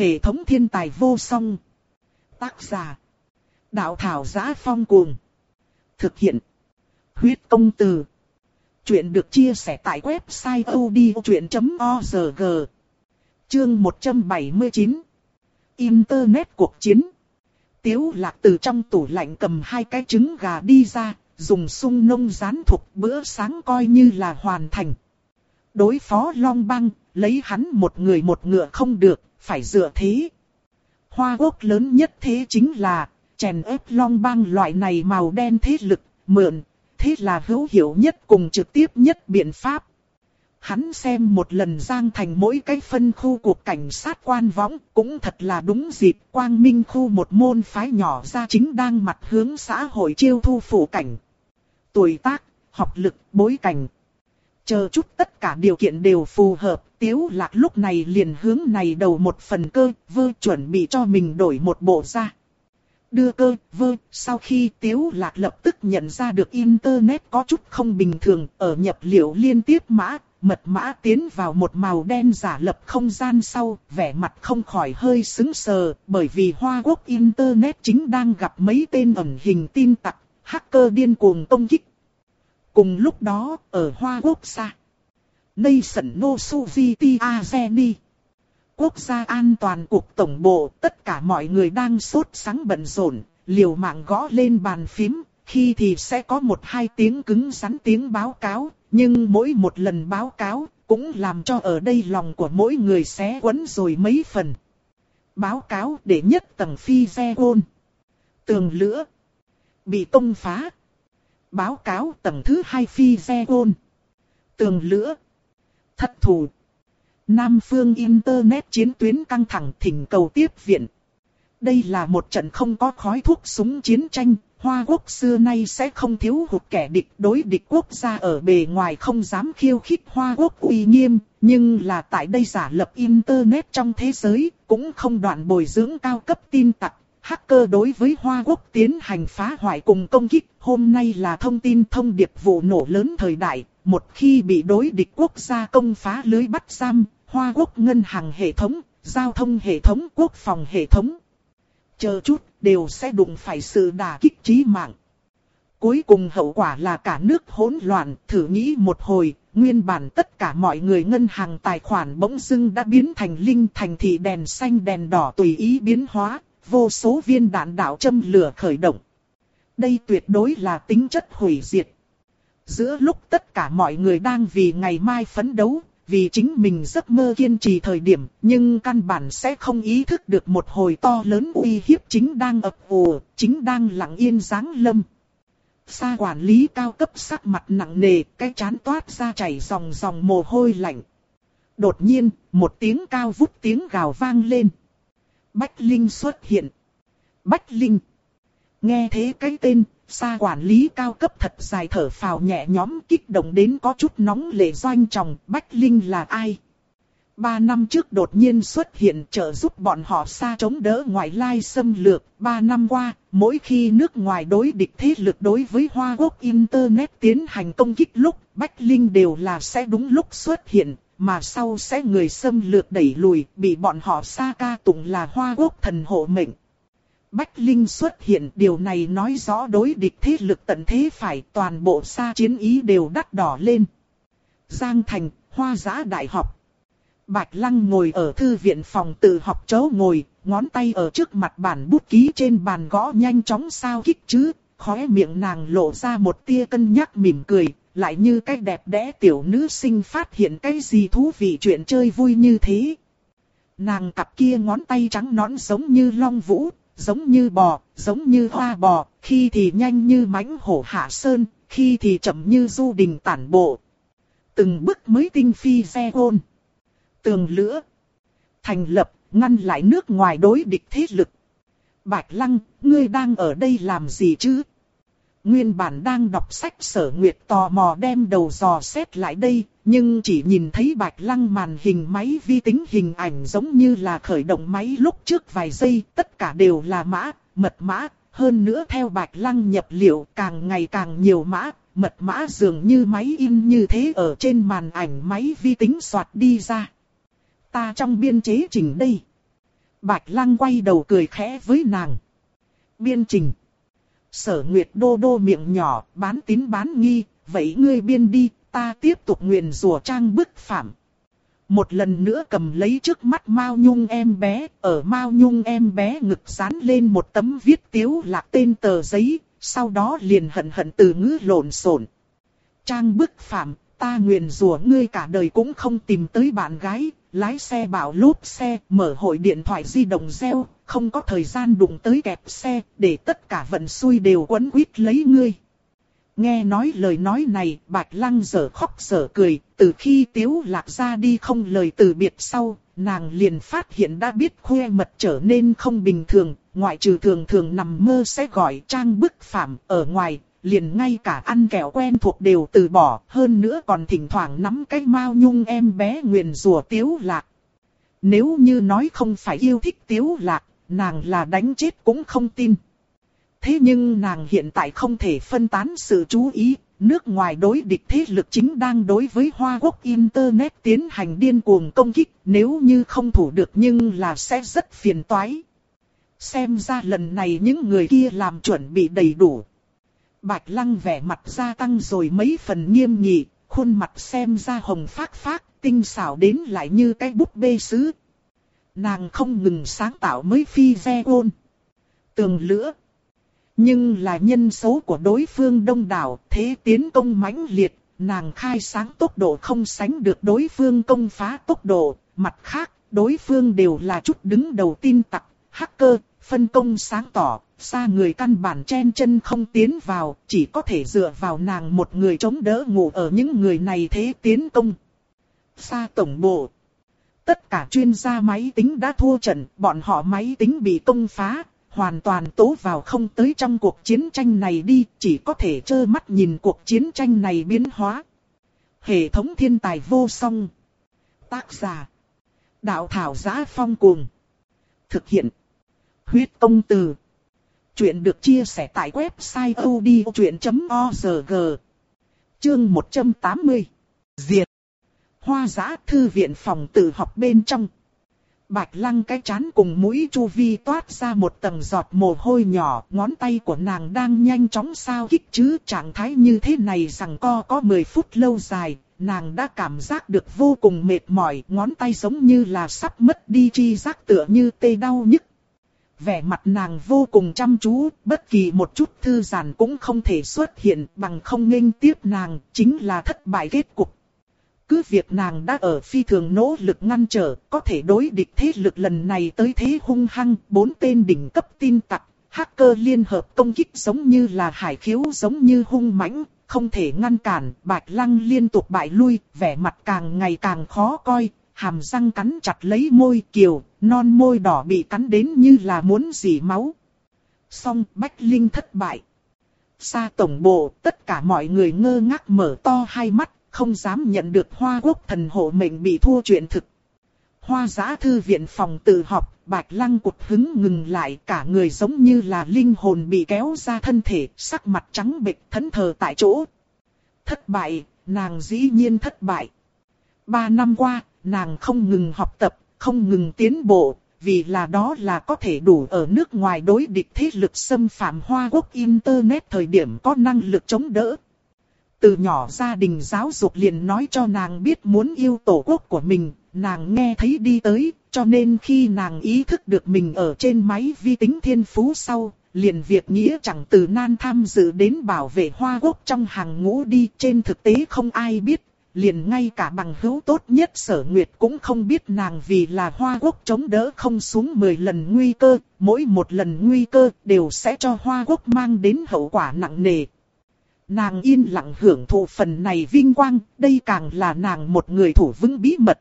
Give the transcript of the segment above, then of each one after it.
Hệ thống thiên tài vô song. Tác giả. Đạo thảo giá phong cuồng. Thực hiện. Huyết công từ. Chuyện được chia sẻ tại website odchuyện.org. Chương 179. Internet cuộc chiến. Tiếu lạc từ trong tủ lạnh cầm hai cái trứng gà đi ra, dùng sung nông rán thục bữa sáng coi như là hoàn thành. Đối phó Long Băng, lấy hắn một người một ngựa không được, phải dựa thế. Hoa quốc lớn nhất thế chính là, chèn ép Long Bang loại này màu đen thế lực, mượn, thế là hữu hiệu nhất cùng trực tiếp nhất biện pháp. Hắn xem một lần Giang Thành mỗi cái phân khu cuộc cảnh sát quan võng, cũng thật là đúng dịp quang minh khu một môn phái nhỏ ra chính đang mặt hướng xã hội chiêu thu phủ cảnh. Tuổi tác, học lực, bối cảnh. Chờ chút tất cả điều kiện đều phù hợp, tiếu lạc lúc này liền hướng này đầu một phần cơ, vơ chuẩn bị cho mình đổi một bộ ra. Đưa cơ, vơ, sau khi tiếu lạc lập tức nhận ra được Internet có chút không bình thường, ở nhập liệu liên tiếp mã, mật mã tiến vào một màu đen giả lập không gian sau, vẻ mặt không khỏi hơi sững sờ, bởi vì Hoa Quốc Internet chính đang gặp mấy tên ẩn hình tin tặc, hacker điên cuồng công kích. Cùng lúc đó, ở Hoa Quốc xa, Nation No Suviti Azeni, Quốc gia an toàn cục tổng bộ, tất cả mọi người đang sốt sáng bận rộn, liều mạng gõ lên bàn phím, khi thì sẽ có một hai tiếng cứng rắn tiếng báo cáo, nhưng mỗi một lần báo cáo cũng làm cho ở đây lòng của mỗi người xé quấn rồi mấy phần. Báo cáo để nhất tầng phi xe ôn. Tường lửa. Bị tông phá. Báo cáo tầng thứ hai phi xe ôn. Tường lửa. Thất thù Nam phương Internet chiến tuyến căng thẳng thỉnh cầu tiếp viện. Đây là một trận không có khói thuốc súng chiến tranh, Hoa quốc xưa nay sẽ không thiếu hụt kẻ địch đối địch quốc gia ở bề ngoài không dám khiêu khích Hoa quốc uy nghiêm, nhưng là tại đây giả lập Internet trong thế giới, cũng không đoạn bồi dưỡng cao cấp tin tặc. Hacker đối với Hoa quốc tiến hành phá hoại cùng công kích, hôm nay là thông tin thông điệp vụ nổ lớn thời đại, một khi bị đối địch quốc gia công phá lưới bắt giam, Hoa quốc ngân hàng hệ thống, giao thông hệ thống, quốc phòng hệ thống. Chờ chút, đều sẽ đụng phải sự đả kích trí mạng. Cuối cùng hậu quả là cả nước hỗn loạn, thử nghĩ một hồi, nguyên bản tất cả mọi người ngân hàng tài khoản bỗng dưng đã biến thành linh thành thị đèn xanh đèn đỏ tùy ý biến hóa, vô số viên đạn đạo châm lửa khởi động. Đây tuyệt đối là tính chất hủy diệt. Giữa lúc tất cả mọi người đang vì ngày mai phấn đấu, vì chính mình giấc mơ kiên trì thời điểm, nhưng căn bản sẽ không ý thức được một hồi to lớn uy hiếp chính đang ập ồ, chính đang lặng yên giáng lâm. Xa quản lý cao cấp sắc mặt nặng nề, cái chán toát ra chảy dòng dòng mồ hôi lạnh. Đột nhiên, một tiếng cao vút tiếng gào vang lên. Bách Linh xuất hiện. Bách Linh. Nghe thế cái tên, Xa quản lý cao cấp thật dài thở phào nhẹ nhõm kích động đến có chút nóng lệ doanh chồng Bách Linh là ai? Ba năm trước đột nhiên xuất hiện trợ giúp bọn họ xa chống đỡ ngoại lai xâm lược. Ba năm qua, mỗi khi nước ngoài đối địch thế lực đối với Hoa Quốc Internet tiến hành công kích lúc, Bách Linh đều là sẽ đúng lúc xuất hiện, mà sau sẽ người xâm lược đẩy lùi, bị bọn họ xa ca tụng là Hoa Quốc thần hộ mệnh. Bách Linh xuất hiện điều này nói rõ đối địch thế lực tận thế phải toàn bộ xa chiến ý đều đắt đỏ lên. Giang Thành, Hoa Giã Đại học. Bạch Lăng ngồi ở thư viện phòng tự học chấu ngồi, ngón tay ở trước mặt bản bút ký trên bàn gõ nhanh chóng sao kích chứ, khóe miệng nàng lộ ra một tia cân nhắc mỉm cười, lại như cái đẹp đẽ tiểu nữ sinh phát hiện cái gì thú vị chuyện chơi vui như thế. Nàng cặp kia ngón tay trắng nõn giống như long vũ, giống như bò, giống như hoa bò, khi thì nhanh như mãnh hổ hạ sơn, khi thì chậm như du đình tản bộ. Từng bước mới tinh phi xe hôn. Tường lửa. Thành lập, ngăn lại nước ngoài đối địch thế lực. Bạch Lăng, ngươi đang ở đây làm gì chứ? Nguyên bản đang đọc sách sở nguyệt tò mò đem đầu dò xét lại đây, nhưng chỉ nhìn thấy bạch lăng màn hình máy vi tính hình ảnh giống như là khởi động máy lúc trước vài giây, tất cả đều là mã, mật mã, hơn nữa theo bạch lăng nhập liệu càng ngày càng nhiều mã, mật mã dường như máy in như thế ở trên màn ảnh máy vi tính soạt đi ra. Ta trong biên chế chỉnh đây. Bạch Lăng quay đầu cười khẽ với nàng. Biên trình. Sở Nguyệt đô đô miệng nhỏ, bán tín bán nghi, vậy ngươi biên đi, ta tiếp tục nguyện rùa trang bức phạm. Một lần nữa cầm lấy trước mắt Mao Nhung em bé, ở Mao Nhung em bé ngực dán lên một tấm viết tiếu lạc tên tờ giấy, sau đó liền hận hận từ ngữ lộn xộn. Trang bức phạm, ta nguyện rủa ngươi cả đời cũng không tìm tới bạn gái, lái xe bảo lốp xe, mở hội điện thoại di động reo, không có thời gian đụng tới kẹp xe, để tất cả vận xui đều quấn quýt lấy ngươi. Nghe nói lời nói này, Bạch Lăng dở khóc dở cười, từ khi Tiếu Lạc ra đi không lời từ biệt sau, nàng liền phát hiện đã biết khoe mật trở nên không bình thường, ngoại trừ thường thường nằm mơ sẽ gọi trang bức phạm ở ngoài, liền ngay cả ăn kẹo quen thuộc đều từ bỏ, hơn nữa còn thỉnh thoảng nắm cái mao nhung em bé nguyền rủa Tiếu Lạc. Nếu như nói không phải yêu thích Tiếu Lạc, nàng là đánh chết cũng không tin. Thế nhưng nàng hiện tại không thể phân tán sự chú ý, nước ngoài đối địch thế lực chính đang đối với Hoa Quốc Internet tiến hành điên cuồng công kích, nếu như không thủ được nhưng là sẽ rất phiền toái. Xem ra lần này những người kia làm chuẩn bị đầy đủ. Bạch Lăng vẻ mặt gia tăng rồi mấy phần nghiêm nghị, khuôn mặt xem ra hồng phát phát, tinh xảo đến lại như cái bút bê sứ. Nàng không ngừng sáng tạo mới phi ve ôn. Tường lửa. Nhưng là nhân số của đối phương đông đảo, thế tiến công mãnh liệt, nàng khai sáng tốc độ không sánh được đối phương công phá tốc độ, mặt khác, đối phương đều là chút đứng đầu tin tặc, hacker, phân công sáng tỏ, xa người căn bản chen chân không tiến vào, chỉ có thể dựa vào nàng một người chống đỡ ngủ ở những người này thế tiến công. Xa tổng bộ. Tất cả chuyên gia máy tính đã thua trận, bọn họ máy tính bị công phá, hoàn toàn tố vào không tới trong cuộc chiến tranh này đi, chỉ có thể trơ mắt nhìn cuộc chiến tranh này biến hóa. Hệ thống thiên tài vô song. Tác giả. Đạo thảo giá phong cuồng. Thực hiện. Huyết công từ. Chuyện được chia sẻ tại website odchuyện.org. Chương 180. Diệt. Hoa giá thư viện phòng tự học bên trong. Bạch lăng cái chán cùng mũi chu vi toát ra một tầng giọt mồ hôi nhỏ, ngón tay của nàng đang nhanh chóng sao kích chứ trạng thái như thế này rằng co có 10 phút lâu dài, nàng đã cảm giác được vô cùng mệt mỏi, ngón tay giống như là sắp mất đi chi giác tựa như tê đau nhức. Vẻ mặt nàng vô cùng chăm chú, bất kỳ một chút thư giãn cũng không thể xuất hiện bằng không nghênh tiếp nàng, chính là thất bại kết cục. Cứ việc nàng đã ở phi thường nỗ lực ngăn trở, có thể đối địch thế lực lần này tới thế hung hăng, bốn tên đỉnh cấp tin tặc, hacker liên hợp công kích giống như là hải khiếu giống như hung mãnh, không thể ngăn cản, bạch lăng liên tục bại lui, vẻ mặt càng ngày càng khó coi, hàm răng cắn chặt lấy môi kiều, non môi đỏ bị cắn đến như là muốn dỉ máu. Xong Bách Linh thất bại. Xa tổng bộ, tất cả mọi người ngơ ngác mở to hai mắt, không dám nhận được hoa quốc thần hộ mệnh bị thua chuyện thực. Hoa giã thư viện phòng tự học, bạch lăng cục hứng ngừng lại cả người giống như là linh hồn bị kéo ra thân thể, sắc mặt trắng bệch thẫn thờ tại chỗ. Thất bại, nàng dĩ nhiên thất bại. Ba năm qua, nàng không ngừng học tập, không ngừng tiến bộ, vì là đó là có thể đủ ở nước ngoài đối địch thế lực xâm phạm Hoa Quốc Internet thời điểm có năng lực chống đỡ. Từ nhỏ gia đình giáo dục liền nói cho nàng biết muốn yêu tổ quốc của mình, nàng nghe thấy đi tới, cho nên khi nàng ý thức được mình ở trên máy vi tính thiên phú sau, liền việc nghĩa chẳng từ nan tham dự đến bảo vệ Hoa Quốc trong hàng ngũ đi trên thực tế không ai biết, liền ngay cả bằng hữu tốt nhất sở nguyệt cũng không biết nàng vì là Hoa Quốc chống đỡ không xuống 10 lần nguy cơ, mỗi một lần nguy cơ đều sẽ cho Hoa Quốc mang đến hậu quả nặng nề. Nàng yên lặng hưởng thụ phần này vinh quang, đây càng là nàng một người thủ vững bí mật.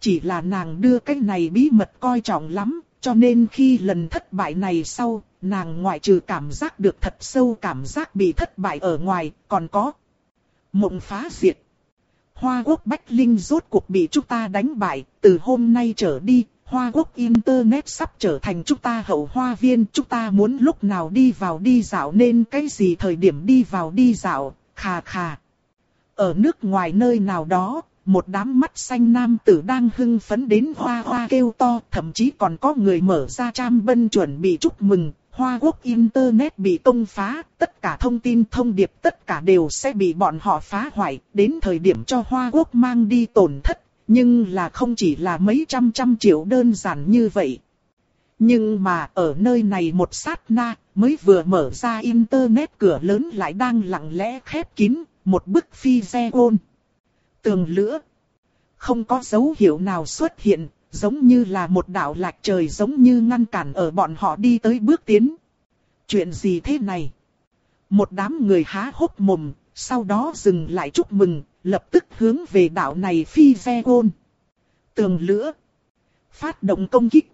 Chỉ là nàng đưa cái này bí mật coi trọng lắm, cho nên khi lần thất bại này sau, nàng ngoại trừ cảm giác được thật sâu cảm giác bị thất bại ở ngoài, còn có mộng phá diệt. Hoa quốc Bách Linh rốt cuộc bị chúng ta đánh bại, từ hôm nay trở đi, Hoa quốc Internet sắp trở thành chúng ta hậu hoa viên, chúng ta muốn lúc nào đi vào đi dạo nên cái gì thời điểm đi vào đi dạo, khà khà. Ở nước ngoài nơi nào đó, một đám mắt xanh nam tử đang hưng phấn đến hoa hoa kêu to, thậm chí còn có người mở ra trang bân chuẩn bị chúc mừng, Hoa Quốc Internet bị công phá, tất cả thông tin thông điệp tất cả đều sẽ bị bọn họ phá hoại, đến thời điểm cho Hoa Quốc mang đi tổn thất, nhưng là không chỉ là mấy trăm trăm triệu đơn giản như vậy. Nhưng mà ở nơi này một sát na, mới vừa mở ra Internet cửa lớn lại đang lặng lẽ khép kín, một bức phi xe ôn. Tường lửa. Không có dấu hiệu nào xuất hiện, giống như là một đạo lạc trời giống như ngăn cản ở bọn họ đi tới bước tiến. Chuyện gì thế này? Một đám người há hốc mồm, sau đó dừng lại chúc mừng, lập tức hướng về đạo này phi ve côn. Tường lửa. Phát động công kích.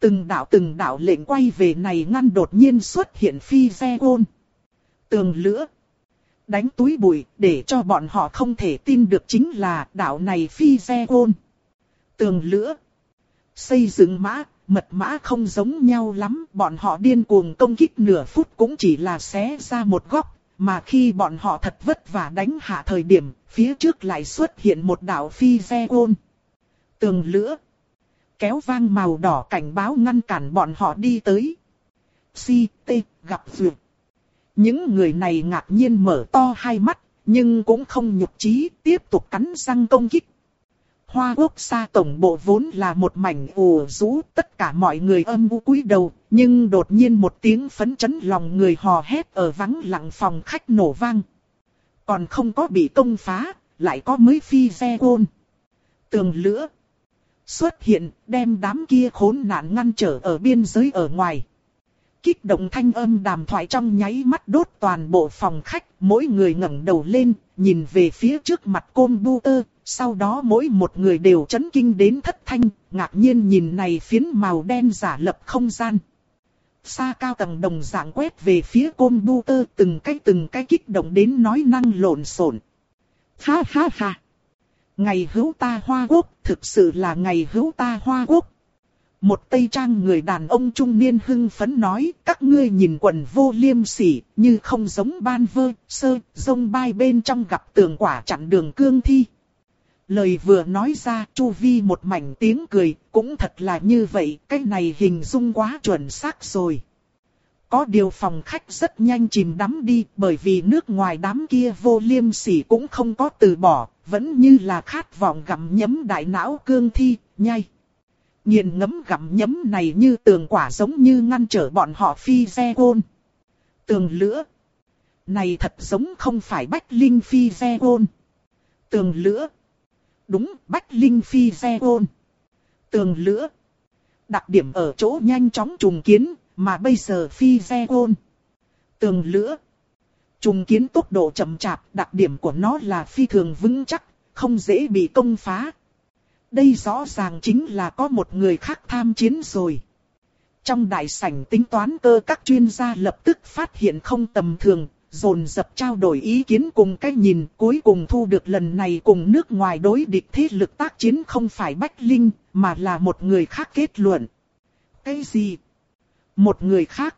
Từng đạo từng đạo lệnh quay về này ngăn đột nhiên xuất hiện phi ve côn. Tường lửa. Đánh túi bụi để cho bọn họ không thể tin được chính là đạo này phi ve côn tường lửa. Xây dựng mã, mật mã không giống nhau lắm, bọn họ điên cuồng công kích nửa phút cũng chỉ là xé ra một góc, mà khi bọn họ thật vất vả đánh hạ thời điểm, phía trước lại xuất hiện một đạo phi xe ôn. Tường lửa. Kéo vang màu đỏ cảnh báo ngăn cản bọn họ đi tới. Si, tê, gặp vượt. Những người này ngạc nhiên mở to hai mắt, nhưng cũng không nhục trí, tiếp tục cắn răng công kích. Hoa quốc xa tổng bộ vốn là một mảnh ồ rũ, tất cả mọi người âm u cúi đầu, nhưng đột nhiên một tiếng phấn chấn lòng người hò hét ở vắng lặng phòng khách nổ vang. Còn không có bị công phá, lại có mới phi xe côn. Tường lửa xuất hiện, đem đám kia khốn nạn ngăn trở ở biên giới ở ngoài. Kích động thanh âm đàm thoại trong nháy mắt đốt toàn bộ phòng khách, mỗi người ngẩng đầu lên, nhìn về phía trước mặt côn bu tơ, sau đó mỗi một người đều chấn kinh đến thất thanh, ngạc nhiên nhìn này phiến màu đen giả lập không gian. Xa cao tầng đồng dạng quét về phía côn bu tơ từng cái từng cái kích động đến nói năng lộn xộn. Ha ha ha! Ngày hữu ta hoa quốc, thực sự là ngày hữu ta hoa quốc. Một tây trang người đàn ông trung niên hưng phấn nói, các ngươi nhìn quần vô liêm sỉ, như không giống ban vơ, sơ, rông bay bên trong gặp tường quả chặn đường cương thi. Lời vừa nói ra, Chu Vi một mảnh tiếng cười, cũng thật là như vậy, cái này hình dung quá chuẩn xác rồi. Có điều phòng khách rất nhanh chìm đắm đi, bởi vì nước ngoài đám kia vô liêm sỉ cũng không có từ bỏ, vẫn như là khát vọng gặm nhấm đại não cương thi, nhai. nhìn ngấm gặm nhấm này như tường quả giống như ngăn trở bọn họ phi xe côn. Tường lửa. Này thật giống không phải bách linh phi xe côn. Tường lửa. Đúng, bách linh phi xe ôn Tường lửa. Đặc điểm ở chỗ nhanh chóng trùng kiến, mà bây giờ phi xe ôn Tường lửa. Trùng kiến tốc độ chậm chạp, đặc điểm của nó là phi thường vững chắc, không dễ bị công phá. Đây rõ ràng chính là có một người khác tham chiến rồi. Trong đại sảnh tính toán cơ các chuyên gia lập tức phát hiện không tầm thường, dồn dập trao đổi ý kiến cùng cách nhìn, cuối cùng thu được lần này cùng nước ngoài đối địch thế lực tác chiến không phải Bách Linh, mà là một người khác kết luận. Cái gì? Một người khác?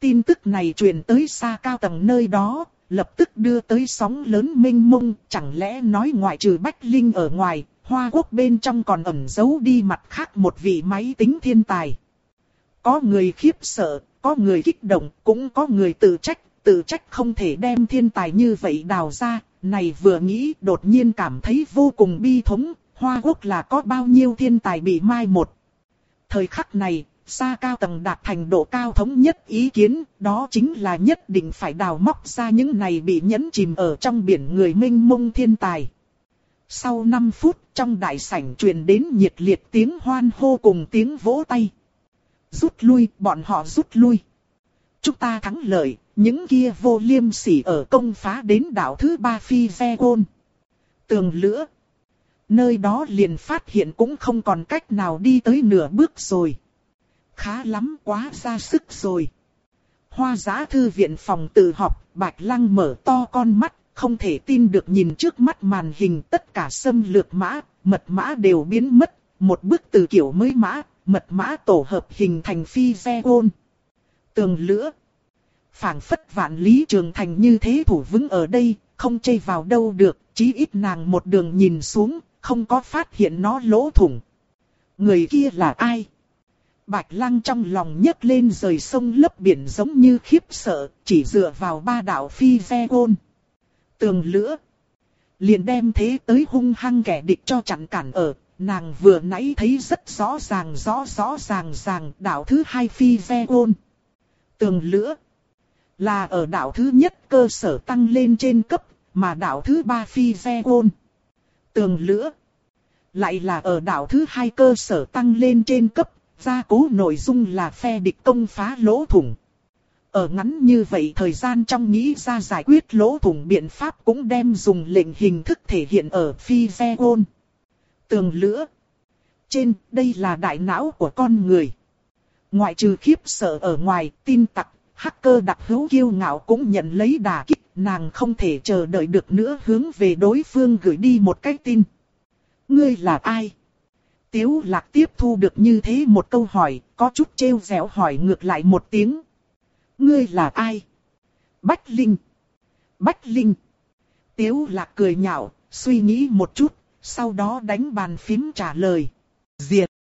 Tin tức này truyền tới xa cao tầng nơi đó, lập tức đưa tới sóng lớn mênh mông, chẳng lẽ nói ngoại trừ Bách Linh ở ngoài, Hoa Quốc bên trong còn ẩn giấu đi mặt khác một vị máy tính thiên tài. Có người khiếp sợ, có người kích động, cũng có người tự trách, tự trách không thể đem thiên tài như vậy đào ra, này vừa nghĩ đột nhiên cảm thấy vô cùng bi thống, Hoa Quốc là có bao nhiêu thiên tài bị mai một. Thời khắc này, xa cao tầng đạt thành độ cao thống nhất ý kiến, đó chính là nhất định phải đào móc ra những này bị nhấn chìm ở trong biển người minh mông thiên tài. Sau 5 phút, trong đại sảnh truyền đến nhiệt liệt tiếng hoan hô cùng tiếng vỗ tay. Rút lui, bọn họ rút lui. Chúng ta thắng lợi, những kia vô liêm sỉ ở công phá đến đảo thứ ba phi xe côn. Tường lửa. Nơi đó liền phát hiện cũng không còn cách nào đi tới nửa bước rồi. Khá lắm quá ra sức rồi. Hoa giá thư viện phòng tự họp, Bạch Lăng mở to con mắt, không thể tin được nhìn trước mắt màn hình tất cả xâm lược mã, mật mã đều biến mất, một bước từ kiểu mới mã, mật mã tổ hợp hình thành phi xe ôn. Tường lửa phảng phất vạn lý trường thành như thế thủ vững ở đây, không chây vào đâu được, chí ít nàng một đường nhìn xuống, không có phát hiện nó lỗ thủng. Người kia là ai? Bạch Lăng trong lòng nhấc lên rời sông lấp biển giống như khiếp sợ, chỉ dựa vào ba đạo phi ve gôn. Tường lửa. Liền đem thế tới hung hăng kẻ địch cho chặn cản ở, nàng vừa nãy thấy rất rõ ràng rõ rõ ràng ràng đạo thứ hai phi ve gôn. Tường lửa. Là ở đạo thứ nhất cơ sở tăng lên trên cấp, mà đạo thứ ba phi ve ôn Tường lửa. Lại là ở đạo thứ hai cơ sở tăng lên trên cấp, gia cố nội dung là phe địch công phá lỗ thủng. Ở ngắn như vậy thời gian trong nghĩ ra giải quyết lỗ thủng biện pháp cũng đem dùng lệnh hình thức thể hiện ở phi ve ôn Tường lửa. Trên, đây là đại não của con người. Ngoại trừ khiếp sợ ở ngoài, tin tặc, hacker đặc hữu kiêu ngạo cũng nhận lấy đà kích, nàng không thể chờ đợi được nữa hướng về đối phương gửi đi một cái tin. Ngươi là ai? Tiếu lạc tiếp thu được như thế một câu hỏi, có chút trêu dẻo hỏi ngược lại một tiếng. Ngươi là ai? Bách Linh. Bách Linh. Tiếu lạc cười nhạo, suy nghĩ một chút, sau đó đánh bàn phím trả lời. Diệt.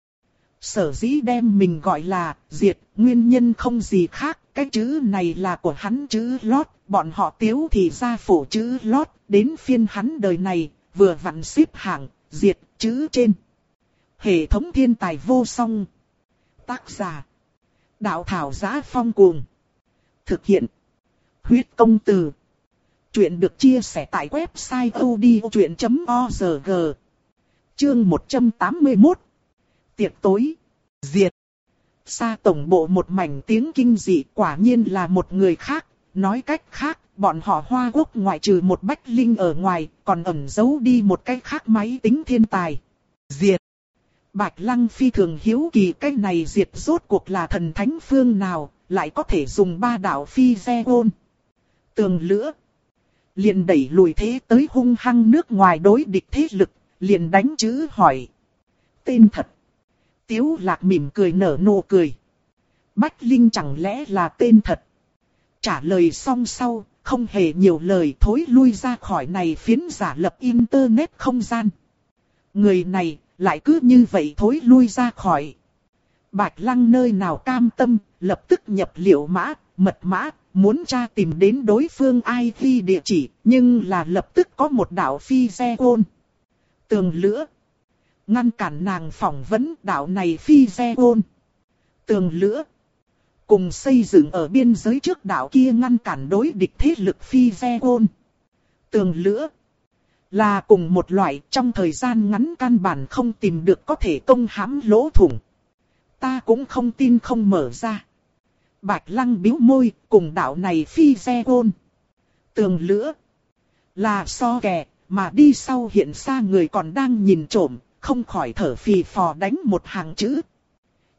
Sở dĩ đem mình gọi là diệt, nguyên nhân không gì khác, cái chữ này là của hắn chữ lót, bọn họ tiếu thì ra phủ chữ lót, đến phiên hắn đời này, vừa vặn xếp hạng, diệt, chữ trên. Hệ thống thiên tài vô song. Tác giả. Đạo thảo giá phong cuồng. Thực hiện. Huyết công từ. Chuyện được chia sẻ tại website odchuyện.org. Chương 181. Tiệc tối. Diệt. Xa tổng bộ một mảnh tiếng kinh dị quả nhiên là một người khác. Nói cách khác, bọn họ hoa quốc ngoại trừ một bách linh ở ngoài, còn ẩn giấu đi một cái khác máy tính thiên tài. Diệt. Bạch Lăng phi thường hiếu kỳ cái này diệt rốt cuộc là thần thánh phương nào, lại có thể dùng ba đạo phi xe ôn. Tường lửa. Liền đẩy lùi thế tới hung hăng nước ngoài đối địch thế lực, liền đánh chữ hỏi. Tên thật. Tiếu lạc mỉm cười nở nụ cười. Bách Linh chẳng lẽ là tên thật. Trả lời xong sau, không hề nhiều lời thối lui ra khỏi này phiến giả lập internet không gian. Người này lại cứ như vậy thối lui ra khỏi. Bạch lăng nơi nào cam tâm, lập tức nhập liệu mã, mật mã, muốn tra tìm đến đối phương ai địa chỉ, nhưng là lập tức có một đạo phi xe ôn. Tường lửa. Ngăn cản nàng phỏng vấn đạo này phi xe ôn. Tường lửa. Cùng xây dựng ở biên giới trước đạo kia ngăn cản đối địch thế lực phi xe ôn. Tường lửa. Là cùng một loại trong thời gian ngắn căn bản không tìm được có thể công hãm lỗ thủng. Ta cũng không tin không mở ra. Bạch lăng biếu môi cùng đạo này phi xe ôn. Tường lửa. Là so kè, mà đi sau hiện xa người còn đang nhìn trộm, không khỏi thở phì phò đánh một hàng chữ.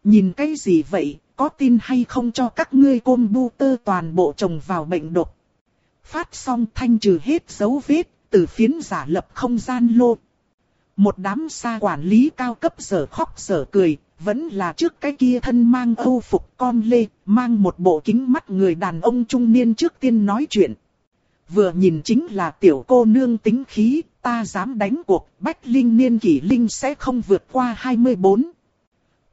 Nhìn cái gì vậy, có tin hay không cho các ngươi côn bu tơ toàn bộ trồng vào bệnh độc. Phát xong thanh trừ hết dấu vết, từ phiến giả lập không gian lô. Một đám xa quản lý cao cấp sở khóc sở cười, vẫn là trước cái kia thân mang âu phục con lê, mang một bộ kính mắt người đàn ông trung niên trước tiên nói chuyện. Vừa nhìn chính là tiểu cô nương tính khí, ta dám đánh cuộc, Bách Linh niên kỷ Linh sẽ không vượt qua 24.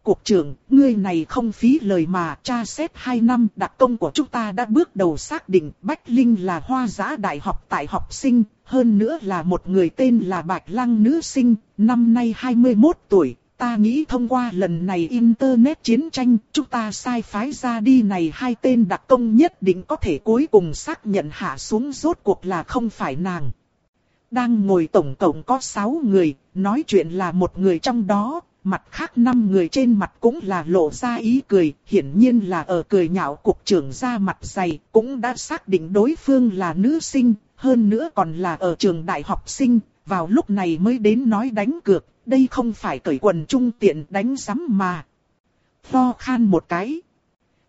cuộc trưởng, ngươi này không phí lời mà tra xét 2 năm đặc công của chúng ta đã bước đầu xác định Bách Linh là hoa giã đại học tại học sinh, hơn nữa là một người tên là Bạch Lăng nữ sinh, năm nay 21 tuổi. Ta nghĩ thông qua lần này Internet chiến tranh, chúng ta sai phái ra đi này hai tên đặc công nhất định có thể cuối cùng xác nhận hạ xuống rốt cuộc là không phải nàng. Đang ngồi tổng cộng có 6 người, nói chuyện là một người trong đó, mặt khác năm người trên mặt cũng là lộ ra ý cười, hiển nhiên là ở cười nhạo cục trưởng ra mặt dày, cũng đã xác định đối phương là nữ sinh, hơn nữa còn là ở trường đại học sinh, vào lúc này mới đến nói đánh cược, đây không phải cởi quần trung tiện đánh sắm mà. Ho khan một cái.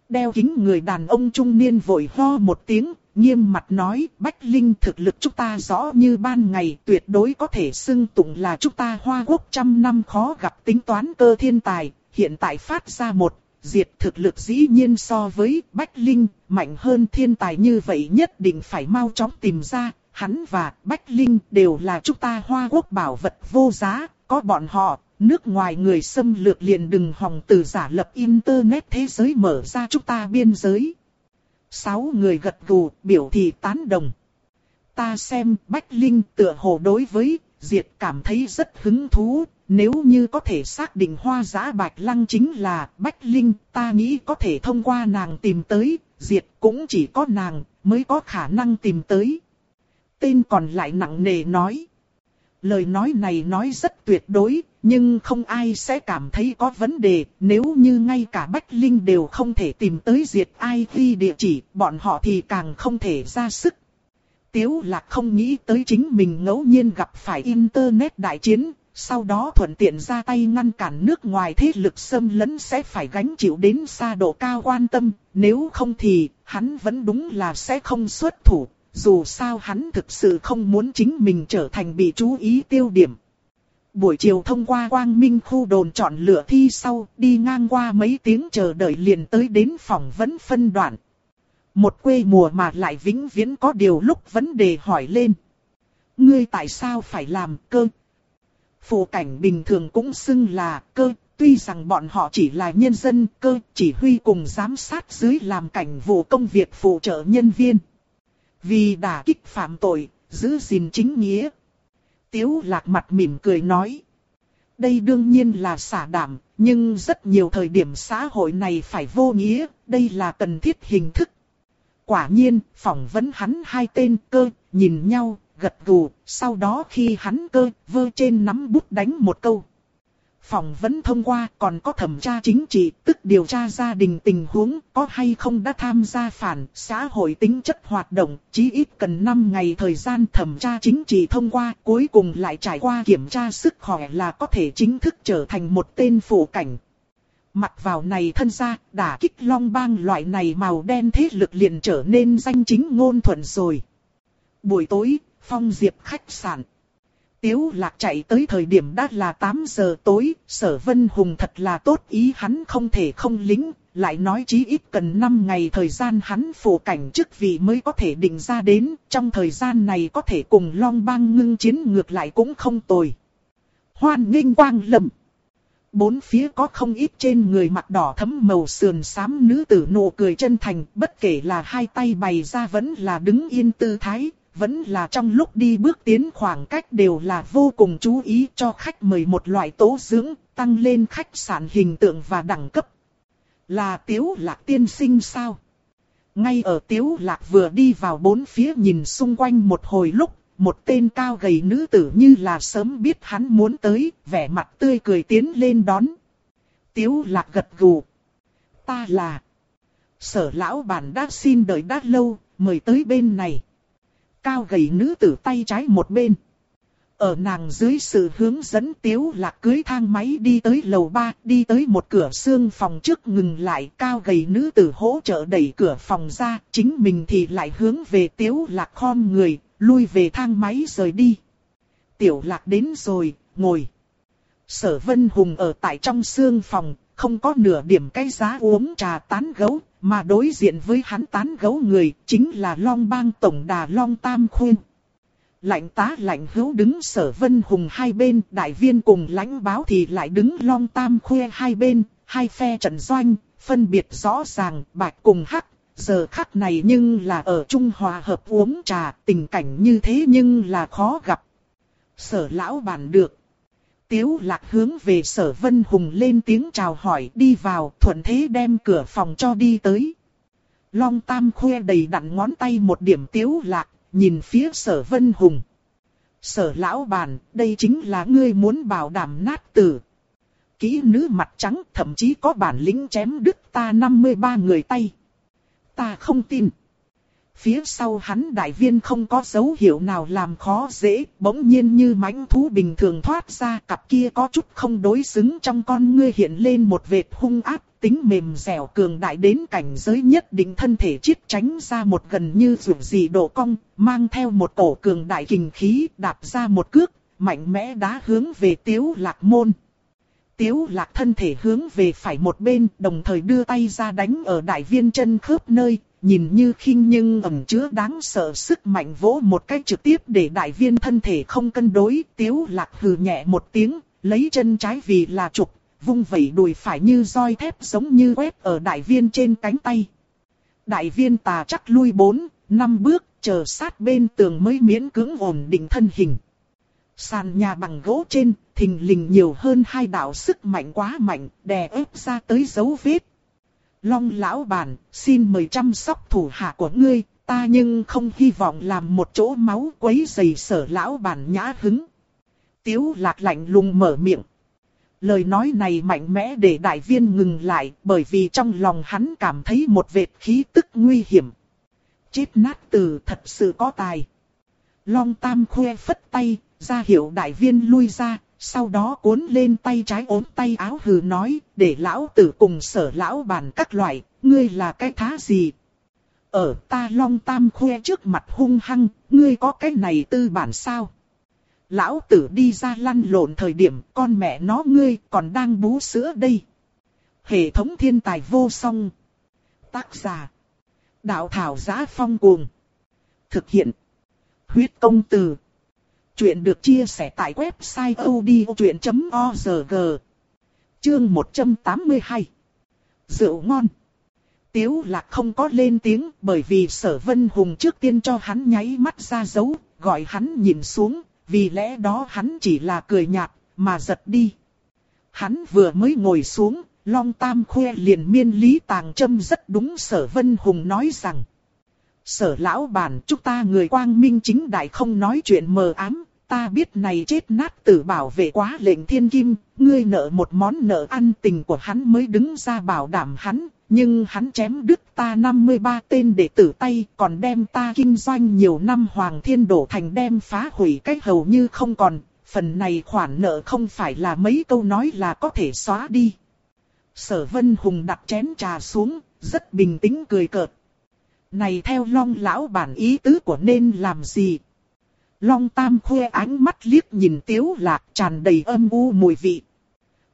Đeo kính người đàn ông trung niên vội ho một tiếng, nghiêm mặt nói, Bách Linh thực lực chúng ta rõ như ban ngày, tuyệt đối có thể xưng tụng là chúng ta hoa quốc trăm năm khó gặp tính toán cơ thiên tài, hiện tại phát ra một, diệt thực lực dĩ nhiên so với Bách Linh, mạnh hơn thiên tài như vậy nhất định phải mau chóng tìm ra, hắn và Bách Linh đều là chúng ta hoa quốc bảo vật vô giá, có bọn họ, nước ngoài người xâm lược liền đừng hòng từ giả lập Internet thế giới mở ra chúng ta biên giới. Sáu người gật gù, biểu thị tán đồng. Ta xem Bách Linh tựa hồ đối với Diệt cảm thấy rất hứng thú, nếu như có thể xác định hoa giã bạch lăng chính là Bách Linh, ta nghĩ có thể thông qua nàng tìm tới, Diệt cũng chỉ có nàng mới có khả năng tìm tới. Tên còn lại nặng nề nói. Lời nói này nói rất tuyệt đối, nhưng không ai sẽ cảm thấy có vấn đề, nếu như ngay cả Bách Linh đều không thể tìm tới diệt ai khi địa chỉ, bọn họ thì càng không thể ra sức. Tiếu lạc không nghĩ tới chính mình ngẫu nhiên gặp phải Internet đại chiến, sau đó thuận tiện ra tay ngăn cản nước ngoài thế lực xâm lấn sẽ phải gánh chịu đến xa độ cao quan tâm, nếu không thì hắn vẫn đúng là sẽ không xuất thủ, dù sao hắn thực sự không muốn chính mình trở thành bị chú ý tiêu điểm. Buổi chiều thông qua quang minh khu đồn chọn lựa thi sau, đi ngang qua mấy tiếng chờ đợi liền tới đến phòng vấn phân đoạn. Một quê mùa mà lại vĩnh viễn có điều lúc vấn đề hỏi lên. Ngươi tại sao phải làm cơ? Phụ cảnh bình thường cũng xưng là cơ, tuy rằng bọn họ chỉ là nhân dân cơ, chỉ huy cùng giám sát dưới làm cảnh vụ công việc phụ trợ nhân viên. Vì đã kích phạm tội, giữ gìn chính nghĩa. Tiếu lạc mặt mỉm cười nói. Đây đương nhiên là xả đảm, nhưng rất nhiều thời điểm xã hội này phải vô nghĩa, đây là cần thiết hình thức. Quả nhiên, phỏng vấn hắn hai tên cơ, nhìn nhau, gật gù, sau đó khi hắn cơ, vơ trên nắm bút đánh một câu phỏng vấn thông qua còn có thẩm tra chính trị, tức điều tra gia đình tình huống, có hay không đã tham gia phản xã hội tính chất hoạt động, chí ít cần 5 ngày thời gian thẩm tra chính trị thông qua, cuối cùng lại trải qua kiểm tra sức khỏe là có thể chính thức trở thành một tên phụ cảnh. Mặt vào này thân ra, đả kích long bang loại này màu đen thế lực liền trở nên danh chính ngôn thuận rồi. Buổi tối, phong diệp khách sạn. Tiếu lạc chạy tới thời điểm đã là 8 giờ tối, sở vân hùng thật là tốt ý hắn không thể không lính, lại nói chí ít cần 5 ngày thời gian hắn phụ cảnh chức vị mới có thể định ra đến, trong thời gian này có thể cùng long bang ngưng chiến ngược lại cũng không tồi. Hoan nghênh quang lầm. Bốn phía có không ít trên người mặt đỏ thấm màu sườn xám nữ tử nụ cười chân thành, bất kể là hai tay bày ra vẫn là đứng yên tư thái, vẫn là trong lúc đi bước tiến khoảng cách đều là vô cùng chú ý cho khách mời một loại tố dưỡng, tăng lên khách sạn hình tượng và đẳng cấp. Là tiếu lạc tiên sinh sao? Ngay ở tiếu lạc vừa đi vào bốn phía nhìn xung quanh một hồi lúc, một tên cao gầy nữ tử như là sớm biết hắn muốn tới, vẻ mặt tươi cười tiến lên đón. Tiếu lạc gật gù. Ta là... Sở lão bản đã xin đợi đã lâu, mời tới bên này cao gầy nữ tử tay trái một bên. Ở nàng dưới sự hướng dẫn tiếu lạc cưới thang máy đi tới lầu ba, đi tới một cửa xương phòng trước ngừng lại cao gầy nữ tử hỗ trợ đẩy cửa phòng ra, chính mình thì lại hướng về tiếu lạc khom người, lui về thang máy rời đi. Tiểu lạc đến rồi, ngồi. Sở Vân Hùng ở tại trong xương phòng, không có nửa điểm cái giá uống trà tán gấu, mà đối diện với hắn tán gấu người, chính là Long Bang Tổng Đà Long Tam Khuyên. Lạnh tá lạnh hữu đứng sở vân hùng hai bên, đại viên cùng lãnh báo thì lại đứng Long Tam Khuê hai bên, hai phe trận doanh, phân biệt rõ ràng, bạch cùng hắc. Giờ khắc này nhưng là ở Trung Hòa hợp uống trà, tình cảnh như thế nhưng là khó gặp. Sở lão bàn được. Tiếu lạc hướng về sở vân hùng lên tiếng chào hỏi đi vào thuận thế đem cửa phòng cho đi tới. Long tam khoe đầy đặn ngón tay một điểm tiếu lạc, nhìn phía sở vân hùng. Sở lão bàn, đây chính là ngươi muốn bảo đảm nát tử. Kỹ nữ mặt trắng thậm chí có bản lĩnh chém đứt ta 53 người tay. Ta không tin. Phía sau hắn đại viên không có dấu hiệu nào làm khó dễ, bỗng nhiên như mãnh thú bình thường thoát ra cặp kia có chút không đối xứng trong con ngươi hiện lên một vệt hung ác, tính mềm dẻo cường đại đến cảnh giới nhất định thân thể chiết tránh ra một gần như dù gì độ cong, mang theo một cổ cường đại kình khí đạp ra một cước, mạnh mẽ đá hướng về tiếu lạc môn. Tiếu lạc thân thể hướng về phải một bên, đồng thời đưa tay ra đánh ở đại viên chân khớp nơi, nhìn như khinh nhưng ẩn chứa đáng sợ sức mạnh vỗ một cách trực tiếp để đại viên thân thể không cân đối, tiếu lạc hừ nhẹ một tiếng, lấy chân trái vì là trục, vung vẩy đùi phải như roi thép giống như quét ở đại viên trên cánh tay. Đại viên tà chắc lui bốn, năm bước, chờ sát bên tường mới miễn cưỡng ổn định thân hình. Sàn nhà bằng gỗ trên, thình lình nhiều hơn hai đạo sức mạnh quá mạnh, đè ép ra tới dấu vết. Long lão bản, xin mời chăm sóc thủ hạ của ngươi, ta nhưng không hy vọng làm một chỗ máu quấy dày sở lão bản nhã hứng. Tiếu lạc lạnh lùng mở miệng. Lời nói này mạnh mẽ để đại viên ngừng lại bởi vì trong lòng hắn cảm thấy một vệt khí tức nguy hiểm. Chết nát từ thật sự có tài. Long tam khoe phất tay, ra hiệu đại viên lui ra, sau đó cuốn lên tay trái ốm tay áo hừ nói, để lão tử cùng sở lão bàn các loại, ngươi là cái thá gì? Ở ta long tam khoe trước mặt hung hăng, ngươi có cái này tư bản sao? Lão tử đi ra lăn lộn thời điểm con mẹ nó ngươi còn đang bú sữa đây. Hệ thống thiên tài vô song. Tác giả. Đạo thảo giá phong cuồng. Thực hiện. Huyết công từ. Chuyện được chia sẻ tại website odchuyện.org. Chương 182. Rượu ngon. Tiếu lạc không có lên tiếng bởi vì sở vân hùng trước tiên cho hắn nháy mắt ra dấu, gọi hắn nhìn xuống, vì lẽ đó hắn chỉ là cười nhạt, mà giật đi. Hắn vừa mới ngồi xuống, Long Tam khoe liền miên lý tàng châm rất đúng sở vân hùng nói rằng. Sở lão bản chúng ta người quang minh chính đại không nói chuyện mờ ám, ta biết này chết nát tử bảo vệ quá lệnh thiên kim, ngươi nợ một món nợ ăn tình của hắn mới đứng ra bảo đảm hắn, nhưng hắn chém đứt ta 53 tên đệ tử tay, còn đem ta kinh doanh nhiều năm Hoàng Thiên Đổ Thành đem phá hủy cách hầu như không còn, phần này khoản nợ không phải là mấy câu nói là có thể xóa đi. Sở Vân Hùng đặt chén trà xuống, rất bình tĩnh cười cợt. Này theo long lão bản ý tứ của nên làm gì? Long Tam khoe ánh mắt liếc nhìn Tiếu Lạc tràn đầy âm u mùi vị.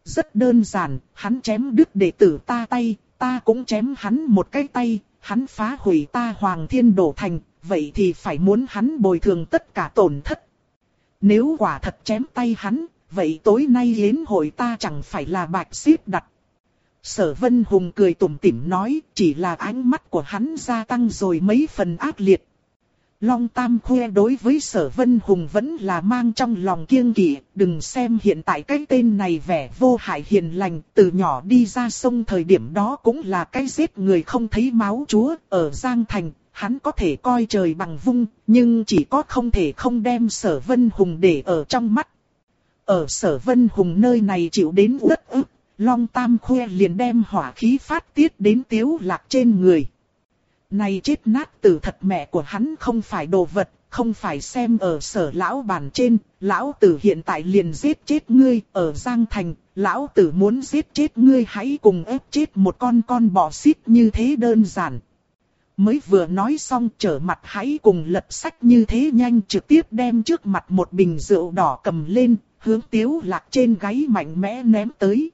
Rất đơn giản, hắn chém đứt đệ tử ta tay, ta cũng chém hắn một cái tay, hắn phá hủy ta Hoàng Thiên Đổ Thành, vậy thì phải muốn hắn bồi thường tất cả tổn thất. Nếu quả thật chém tay hắn, vậy tối nay yến hội ta chẳng phải là bạch xếp đặt. Sở Vân Hùng cười tủm tỉm nói, chỉ là ánh mắt của hắn gia tăng rồi mấy phần ác liệt. Long Tam Khuê đối với Sở Vân Hùng vẫn là mang trong lòng kiêng kỵ, đừng xem hiện tại cái tên này vẻ vô hại hiền lành, từ nhỏ đi ra sông thời điểm đó cũng là cái giết người không thấy máu chúa, ở Giang Thành, hắn có thể coi trời bằng vung, nhưng chỉ có không thể không đem Sở Vân Hùng để ở trong mắt. Ở Sở Vân Hùng nơi này chịu đến uất ức, Long Tam Khuê liền đem hỏa khí phát tiết đến tiếu lạc trên người. Này chết nát tử thật mẹ của hắn không phải đồ vật, không phải xem ở sở lão bản trên, lão tử hiện tại liền giết chết ngươi, ở Giang Thành, lão tử muốn giết chết ngươi hãy cùng ép chết một con con bò xít như thế đơn giản. Mới vừa nói xong trở mặt hãy cùng lật sách như thế nhanh trực tiếp đem trước mặt một bình rượu đỏ cầm lên, hướng tiếu lạc trên gáy mạnh mẽ ném tới.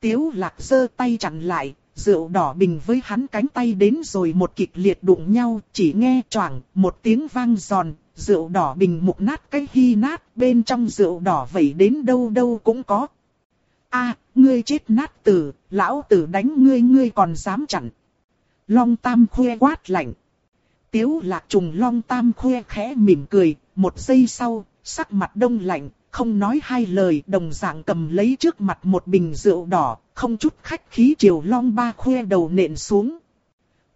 Tiếu lạc giơ tay chặn lại, rượu đỏ bình với hắn cánh tay đến rồi một kịch liệt đụng nhau, chỉ nghe choảng, một tiếng vang giòn, rượu đỏ bình mục nát cái hy nát, bên trong rượu đỏ vẩy đến đâu đâu cũng có. a ngươi chết nát tử, lão tử đánh ngươi ngươi còn dám chặn. Long tam khuê quát lạnh. Tiếu lạc trùng long tam khuê khẽ mỉm cười, một giây sau, sắc mặt đông lạnh, không nói hai lời đồng dạng cầm lấy trước mặt một bình rượu đỏ, không chút khách khí chiều long ba khuê đầu nện xuống.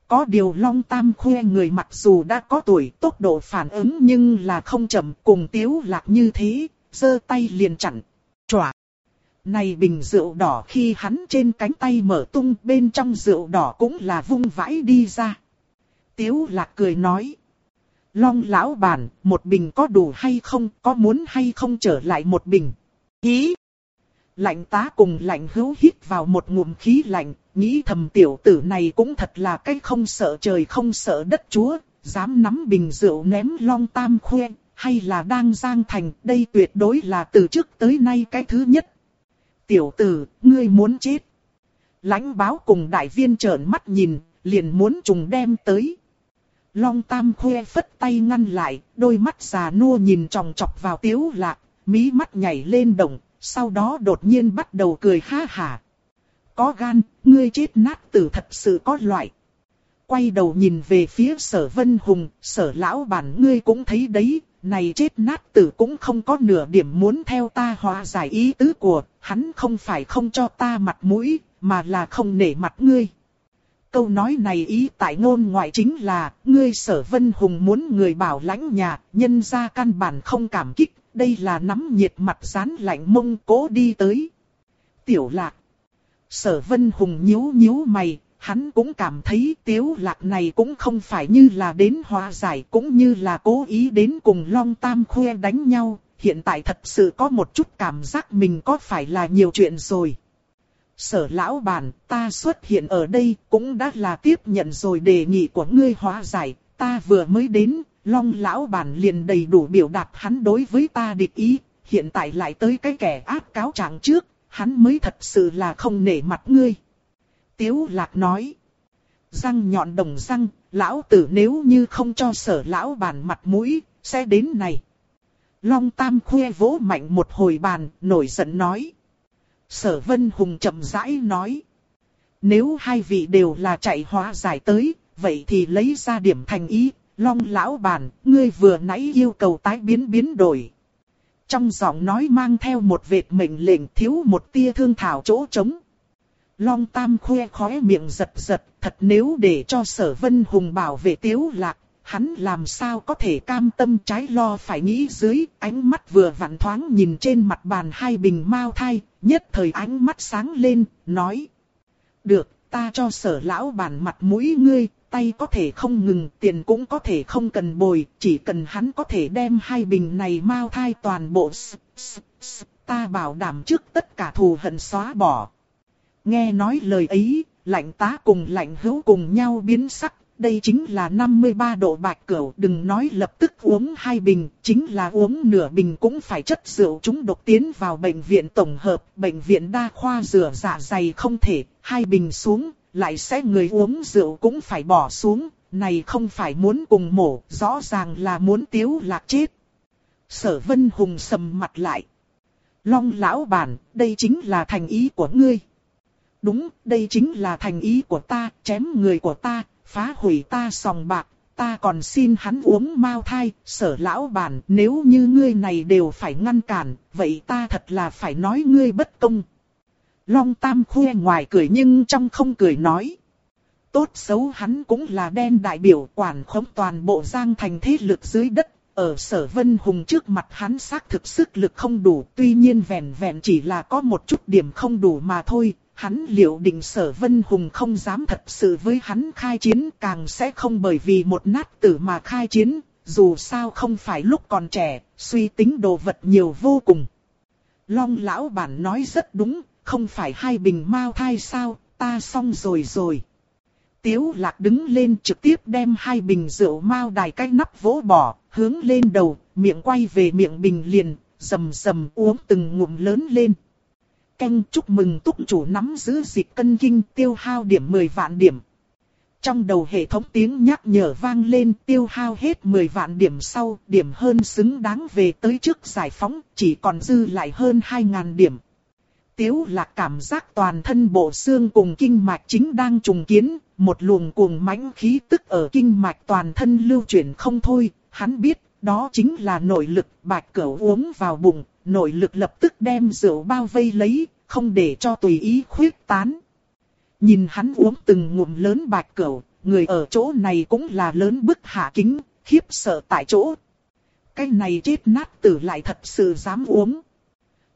Có điều long tam khuê người mặc dù đã có tuổi tốc độ phản ứng nhưng là không chậm cùng tiếu lạc như thế, giơ tay liền chặn, chỏa. Này bình rượu đỏ khi hắn trên cánh tay mở tung bên trong rượu đỏ cũng là vung vãi đi ra. Tiếu lạc cười nói. Long lão bản, một bình có đủ hay không, có muốn hay không trở lại một bình. Hí! Lạnh tá cùng lạnh hữu hít vào một ngụm khí lạnh, nghĩ thầm tiểu tử này cũng thật là cái không sợ trời không sợ đất chúa, dám nắm bình rượu ném long tam khoe, hay là đang giang thành, đây tuyệt đối là từ trước tới nay cái thứ nhất. Tiểu tử, ngươi muốn chết. Lãnh báo cùng đại viên trợn mắt nhìn, liền muốn trùng đem tới. Long Tam khoe phất tay ngăn lại, đôi mắt già nua nhìn tròng trọc vào tiếu lạc, mí mắt nhảy lên đồng, sau đó đột nhiên bắt đầu cười ha hả. Có gan, ngươi chết nát tử thật sự có loại. Quay đầu nhìn về phía sở vân hùng, sở lão bản ngươi cũng thấy đấy, này chết nát tử cũng không có nửa điểm muốn theo ta hóa giải ý tứ của, hắn không phải không cho ta mặt mũi, mà là không nể mặt ngươi. Câu nói này ý tại ngôn ngoại chính là, ngươi sở vân hùng muốn người bảo lãnh nhà, nhân ra căn bản không cảm kích, đây là nắm nhiệt mặt rán lạnh mông cố đi tới. Tiểu lạc. Sở vân hùng nhíu nhíu mày, hắn cũng cảm thấy tiếu lạc này cũng không phải như là đến hòa giải cũng như là cố ý đến cùng long tam khuê đánh nhau, hiện tại thật sự có một chút cảm giác mình có phải là nhiều chuyện rồi. Sở lão bản, ta xuất hiện ở đây cũng đã là tiếp nhận rồi đề nghị của ngươi hóa giải, ta vừa mới đến, long lão bản liền đầy đủ biểu đạt hắn đối với ta địch ý, hiện tại lại tới cái kẻ ác cáo trạng trước, hắn mới thật sự là không nể mặt ngươi. Tiếu lạc nói, răng nhọn đồng răng, lão tử nếu như không cho sở lão bản mặt mũi, sẽ đến này. Long tam khuê vỗ mạnh một hồi bàn, nổi giận nói. Sở Vân Hùng chậm rãi nói. Nếu hai vị đều là chạy hóa giải tới, vậy thì lấy ra điểm thành ý. Long lão bản, ngươi vừa nãy yêu cầu tái biến biến đổi. Trong giọng nói mang theo một vệt mệnh lệnh thiếu một tia thương thảo chỗ trống. Long Tam khoe khóe miệng giật giật, thật nếu để cho sở vân hùng bảo vệ tiếu lạc, hắn làm sao có thể cam tâm trái lo phải nghĩ dưới, ánh mắt vừa vặn thoáng nhìn trên mặt bàn hai bình mao thai, nhất thời ánh mắt sáng lên, nói. Được, ta cho sở lão bản mặt mũi ngươi, tay có thể không ngừng, tiền cũng có thể không cần bồi, chỉ cần hắn có thể đem hai bình này mau thai toàn bộ s, s, s, ta bảo đảm trước tất cả thù hận xóa bỏ. Nghe nói lời ấy, lạnh tá cùng lạnh hữu cùng nhau biến sắc, đây chính là 53 độ bạch cửu, đừng nói lập tức uống hai bình, chính là uống nửa bình cũng phải chất rượu chúng độc tiến vào bệnh viện tổng hợp, bệnh viện đa khoa rửa dạ dày không thể, hai bình xuống, lại sẽ người uống rượu cũng phải bỏ xuống, này không phải muốn cùng mổ, rõ ràng là muốn tiếu lạc chết. Sở Vân Hùng sầm mặt lại. Long lão bản, đây chính là thành ý của ngươi. Đúng, đây chính là thành ý của ta, chém người của ta, phá hủy ta sòng bạc, ta còn xin hắn uống mao thai, sở lão bản, nếu như ngươi này đều phải ngăn cản, vậy ta thật là phải nói ngươi bất công. Long Tam khoe ngoài cười nhưng trong không cười nói. Tốt xấu hắn cũng là đen đại biểu quản khống toàn bộ giang thành thế lực dưới đất. Ở sở vân hùng trước mặt hắn xác thực sức lực không đủ, tuy nhiên vẹn vẹn chỉ là có một chút điểm không đủ mà thôi, hắn liệu định sở vân hùng không dám thật sự với hắn khai chiến càng sẽ không bởi vì một nát tử mà khai chiến, dù sao không phải lúc còn trẻ, suy tính đồ vật nhiều vô cùng. Long lão bản nói rất đúng, không phải hai bình mao thai sao, ta xong rồi rồi. Tiếu lạc đứng lên trực tiếp đem hai bình rượu mao đài cái nắp vỗ bỏ, hướng lên đầu, miệng quay về miệng bình liền, rầm rầm uống từng ngụm lớn lên. Canh chúc mừng túc chủ nắm giữ dịch cân kinh tiêu hao điểm 10 vạn điểm. Trong đầu hệ thống tiếng nhắc nhở vang lên tiêu hao hết 10 vạn điểm sau, điểm hơn xứng đáng về tới trước giải phóng, chỉ còn dư lại hơn 2.000 điểm. Tiếu là cảm giác toàn thân bộ xương cùng kinh mạch chính đang trùng kiến, một luồng cuồng mãnh khí tức ở kinh mạch toàn thân lưu chuyển không thôi, hắn biết, đó chính là nội lực bạch cửu uống vào bụng, nội lực lập tức đem rượu bao vây lấy, không để cho tùy ý khuyết tán. Nhìn hắn uống từng ngụm lớn bạch cửu, người ở chỗ này cũng là lớn bức hạ kính, khiếp sợ tại chỗ. Cái này chết nát tử lại thật sự dám uống.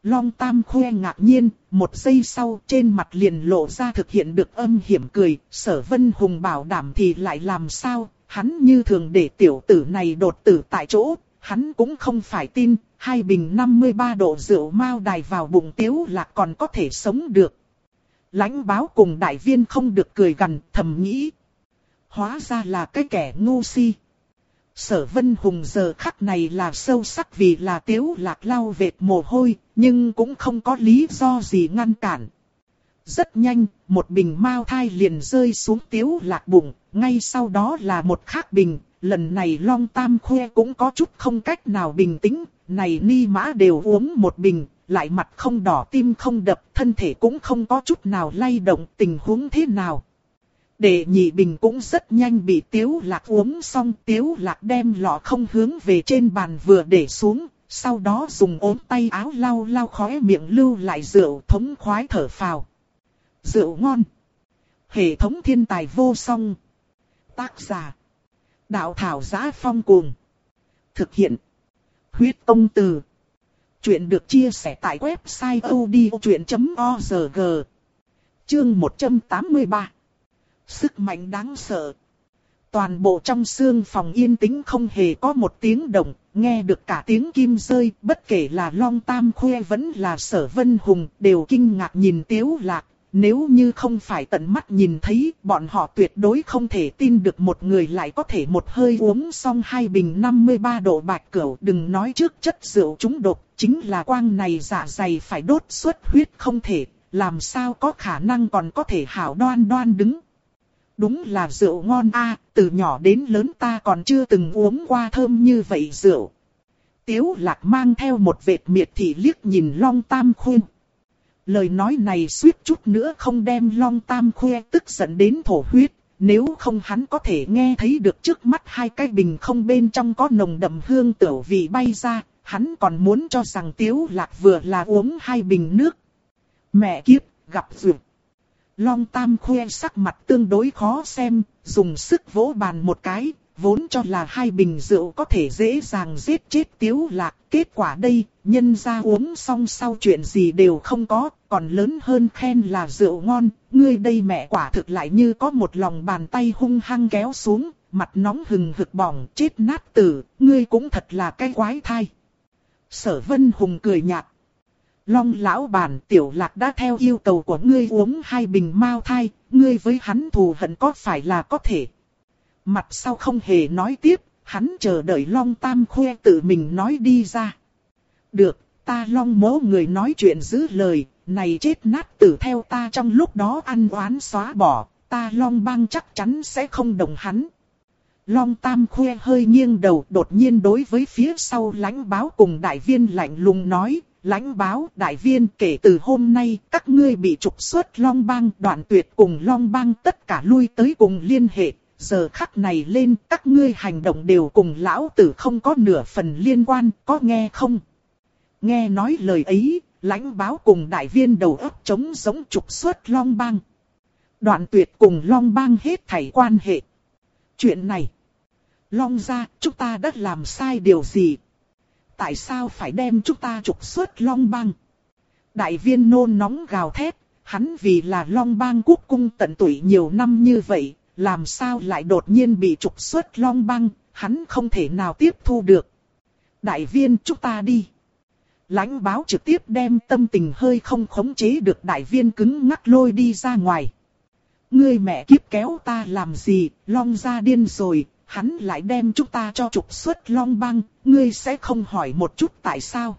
Long Tam khoe ngạc nhiên, một giây sau trên mặt liền lộ ra thực hiện được âm hiểm cười, sở vân hùng bảo đảm thì lại làm sao, hắn như thường để tiểu tử này đột tử tại chỗ, hắn cũng không phải tin, hai bình 53 độ rượu mao đài vào bụng tiếu là còn có thể sống được. Lãnh báo cùng đại viên không được cười gần, thầm nghĩ. Hóa ra là cái kẻ ngu si. Sở Vân Hùng giờ khắc này là sâu sắc vì là tiếu lạc lau vệt mồ hôi, nhưng cũng không có lý do gì ngăn cản rất nhanh, một bình mao thai liền rơi xuống tiếu lạc bụng, ngay sau đó là một khác bình, lần này long tam khoe cũng có chút không cách nào bình tĩnh, này ni mã đều uống một bình, lại mặt không đỏ tim không đập, thân thể cũng không có chút nào lay động, tình huống thế nào. Để nhị bình cũng rất nhanh bị tiếu lạc uống xong, tiếu lạc đem lọ không hướng về trên bàn vừa để xuống, sau đó dùng ốm tay áo lau lau khóe miệng lưu lại rượu thống khoái thở phào. Rượu ngon. Hệ thống thiên tài vô song. Tác giả. Đạo thảo giá phong cuồng. Thực hiện. Huyết công từ. Chuyện được chia sẻ tại website odchuyện.org. Chương 183. Sức mạnh đáng sợ. Toàn bộ trong xương phòng yên tĩnh không hề có một tiếng động, nghe được cả tiếng kim rơi, bất kể là Long Tam Khuê vẫn là Sở Vân Hùng, đều kinh ngạc nhìn Tiếu Lạc. Nếu như không phải tận mắt nhìn thấy, bọn họ tuyệt đối không thể tin được một người lại có thể một hơi uống xong hai bình 53 độ bạch cửu. Đừng nói trước chất rượu chúng độc, chính là quang này dạ dày phải đốt suốt huyết không thể, làm sao có khả năng còn có thể hảo đoan đoan đứng. Đúng là rượu ngon a, từ nhỏ đến lớn ta còn chưa từng uống qua thơm như vậy rượu. Tiếu lạc mang theo một vệt miệt thì liếc nhìn long tam khuyên. Lời nói này suýt chút nữa không đem long tam khuê tức giận đến thổ huyết. Nếu không hắn có thể nghe thấy được trước mắt hai cái bình không bên trong có nồng đậm hương tửu vị bay ra, hắn còn muốn cho rằng tiếu lạc vừa là uống hai bình nước. Mẹ kiếp, gặp dược. Long tam khuê sắc mặt tương đối khó xem, dùng sức vỗ bàn một cái, vốn cho là hai bình rượu có thể dễ dàng giết chết tiếu lạc. Kết quả đây, nhân ra uống xong sau chuyện gì đều không có, còn lớn hơn khen là rượu ngon. Ngươi đây mẹ quả thực lại như có một lòng bàn tay hung hăng kéo xuống, mặt nóng hừng hực bỏng, chết nát tử, ngươi cũng thật là cái quái thai. Sở Vân Hùng cười nhạt. Long lão bản tiểu lạc đã theo yêu cầu của ngươi uống hai bình mao thai, ngươi với hắn thù hận có phải là có thể. Mặt sau không hề nói tiếp, hắn chờ đợi Long Tam Khuê tự mình nói đi ra. Được, ta Long mố người nói chuyện giữ lời, này chết nát tử theo ta trong lúc đó ăn oán xóa bỏ, ta Long bang chắc chắn sẽ không đồng hắn. Long Tam Khuê hơi nghiêng đầu đột nhiên đối với phía sau lãnh báo cùng đại viên lạnh lùng nói, lãnh báo đại viên kể từ hôm nay các ngươi bị trục xuất Long bang đoạn tuyệt cùng Long bang tất cả lui tới cùng liên hệ, giờ khắc này lên các ngươi hành động đều cùng lão tử không có nửa phần liên quan, có nghe không? Nghe nói lời ấy, lãnh báo cùng đại viên đầu óc chống giống trục xuất Long Bang. Đoạn tuyệt cùng Long Bang hết thảy quan hệ. Chuyện này, Long ra, chúng ta đã làm sai điều gì? Tại sao phải đem chúng ta trục xuất Long Bang? Đại viên nôn nóng gào thét, hắn vì là Long Bang quốc cung tận tuổi nhiều năm như vậy, làm sao lại đột nhiên bị trục xuất long băng, hắn không thể nào tiếp thu được. Đại viên chúng ta đi. Lãnh báo trực tiếp đem tâm tình hơi không khống chế được đại viên cứng ngắc lôi đi ra ngoài. Ngươi mẹ kiếp kéo ta làm gì, long ra điên rồi, hắn lại đem chúng ta cho trục xuất long băng, ngươi sẽ không hỏi một chút tại sao.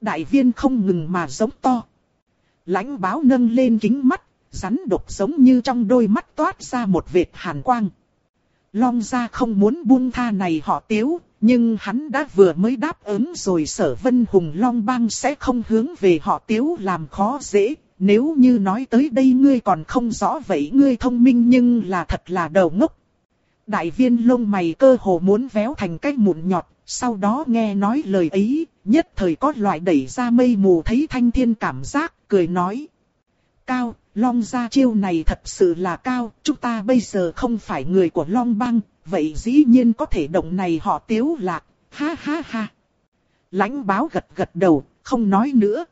Đại viên không ngừng mà giống to. Lãnh báo nâng lên kính mắt, rắn độc giống như trong đôi mắt toát ra một vệt hàn quang. Long gia không muốn buông tha này họ tiếu, nhưng hắn đã vừa mới đáp ứng rồi sở vân hùng Long bang sẽ không hướng về họ tiếu làm khó dễ. Nếu như nói tới đây ngươi còn không rõ vậy ngươi thông minh nhưng là thật là đầu ngốc. Đại viên lông mày cơ hồ muốn véo thành cái mụn nhọt, sau đó nghe nói lời ấy, nhất thời có loại đẩy ra mây mù thấy thanh thiên cảm giác, cười nói. Cao, Long gia chiêu này thật sự là cao, chúng ta bây giờ không phải người của Long bang, vậy dĩ nhiên có thể động này họ tiếu lạc, ha ha ha. Lãnh báo gật gật đầu, không nói nữa.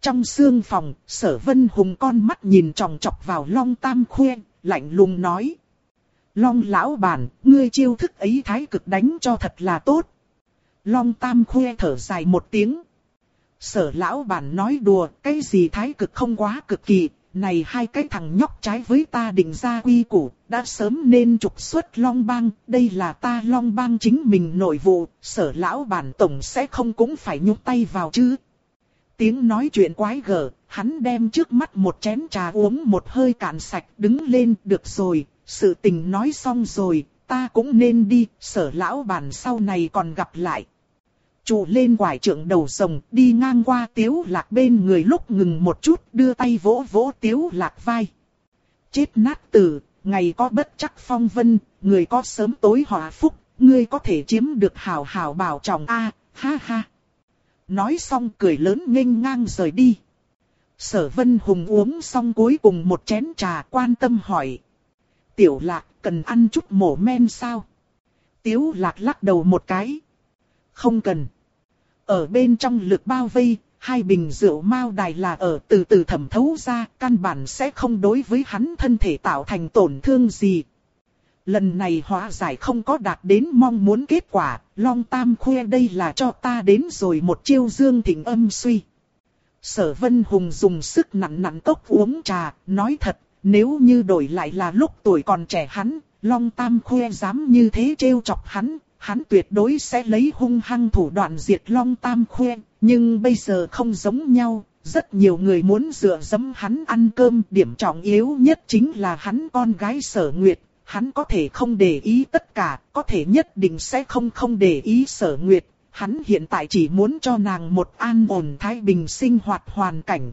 Trong xương phòng, sở vân hùng con mắt nhìn tròng trọc vào Long Tam Khuê, lạnh lùng nói. Long lão bản, ngươi chiêu thức ấy thái cực đánh cho thật là tốt. Long Tam Khuê thở dài một tiếng. Sở lão bản nói đùa, cái gì thái cực không quá cực kỳ, này hai cái thằng nhóc trái với ta định ra quy củ, đã sớm nên trục xuất Long Bang, đây là ta Long Bang chính mình nội vụ, sở lão bản tổng sẽ không cũng phải nhúc tay vào chứ. Tiếng nói chuyện quái gở, hắn đem trước mắt một chén trà uống một hơi cạn sạch đứng lên được rồi, sự tình nói xong rồi, ta cũng nên đi, sở lão bản sau này còn gặp lại. Trụ lên quải trưởng đầu rồng, đi ngang qua tiếu lạc bên người lúc ngừng một chút, đưa tay vỗ vỗ tiếu lạc vai. Chết nát tử, ngày có bất chắc phong vân, người có sớm tối hòa phúc, ngươi có thể chiếm được hảo hảo bảo trọng a ha ha. Nói xong cười lớn nghênh ngang rời đi. Sở Vân Hùng uống xong cuối cùng một chén trà quan tâm hỏi. Tiểu lạc cần ăn chút mổ men sao? Tiếu lạc lắc đầu một cái. Không cần. Ở bên trong lực bao vây, hai bình rượu mao đài là ở từ từ thẩm thấu ra, căn bản sẽ không đối với hắn thân thể tạo thành tổn thương gì. Lần này hóa giải không có đạt đến mong muốn kết quả, Long Tam khoe đây là cho ta đến rồi một chiêu dương thịnh âm suy. Sở Vân Hùng dùng sức nặn nặn cốc uống trà, nói thật, nếu như đổi lại là lúc tuổi còn trẻ hắn, Long Tam khoe dám như thế trêu chọc hắn, hắn tuyệt đối sẽ lấy hung hăng thủ đoạn diệt Long Tam Khuê, nhưng bây giờ không giống nhau, rất nhiều người muốn dựa dẫm hắn ăn cơm, điểm trọng yếu nhất chính là hắn con gái sở nguyệt, hắn có thể không để ý tất cả, có thể nhất định sẽ không không để ý sở nguyệt. Hắn hiện tại chỉ muốn cho nàng một an ổn thái bình sinh hoạt hoàn cảnh.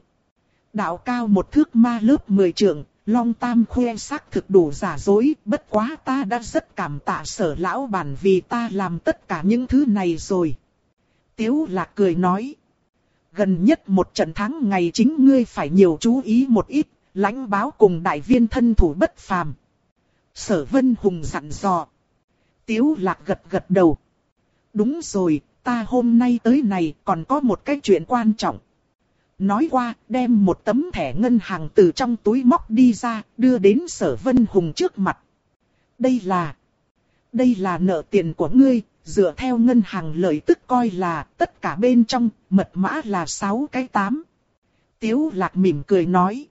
Đạo cao một thước ma lớp 10 trượng, Long Tam khoe xác thực đủ giả dối, bất quá ta đã rất cảm tạ sở lão bản vì ta làm tất cả những thứ này rồi. Tiếu lạc cười nói. Gần nhất một trận thắng ngày chính ngươi phải nhiều chú ý một ít, lãnh báo cùng đại viên thân thủ bất phàm. Sở Vân Hùng dặn dò. Tiếu lạc gật gật đầu. Đúng rồi, ta hôm nay tới này còn có một cái chuyện quan trọng. Nói qua, đem một tấm thẻ ngân hàng từ trong túi móc đi ra, đưa đến sở Vân Hùng trước mặt. Đây là... Đây là nợ tiền của ngươi, dựa theo ngân hàng lợi tức coi là tất cả bên trong, mật mã là 6 cái 8. Tiếu lạc mỉm cười nói.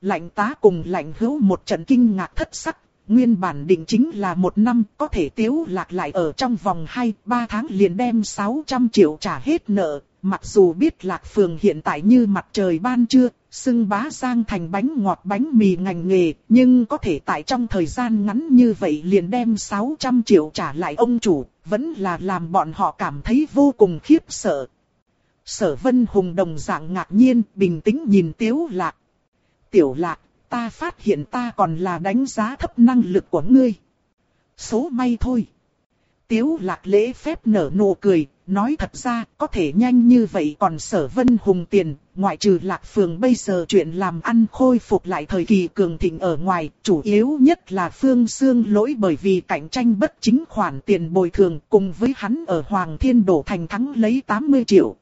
Lạnh tá cùng lạnh hữu một trận kinh ngạc thất sắc, Nguyên bản định chính là một năm có thể tiếu lạc lại ở trong vòng 2-3 tháng liền đem 600 triệu trả hết nợ. Mặc dù biết lạc phường hiện tại như mặt trời ban trưa, xưng bá sang thành bánh ngọt bánh mì ngành nghề, nhưng có thể tại trong thời gian ngắn như vậy liền đem 600 triệu trả lại ông chủ, vẫn là làm bọn họ cảm thấy vô cùng khiếp sợ. Sở Vân Hùng đồng dạng ngạc nhiên, bình tĩnh nhìn Tiếu Lạc. Tiểu Lạc, ta phát hiện ta còn là đánh giá thấp năng lực của ngươi. Số may thôi. Tiếu lạc lễ phép nở nụ cười, nói thật ra có thể nhanh như vậy còn sở vân hùng tiền, ngoại trừ lạc phường bây giờ chuyện làm ăn khôi phục lại thời kỳ cường thịnh ở ngoài, chủ yếu nhất là phương xương lỗi bởi vì cạnh tranh bất chính khoản tiền bồi thường cùng với hắn ở Hoàng Thiên Đổ Thành thắng lấy 80 triệu.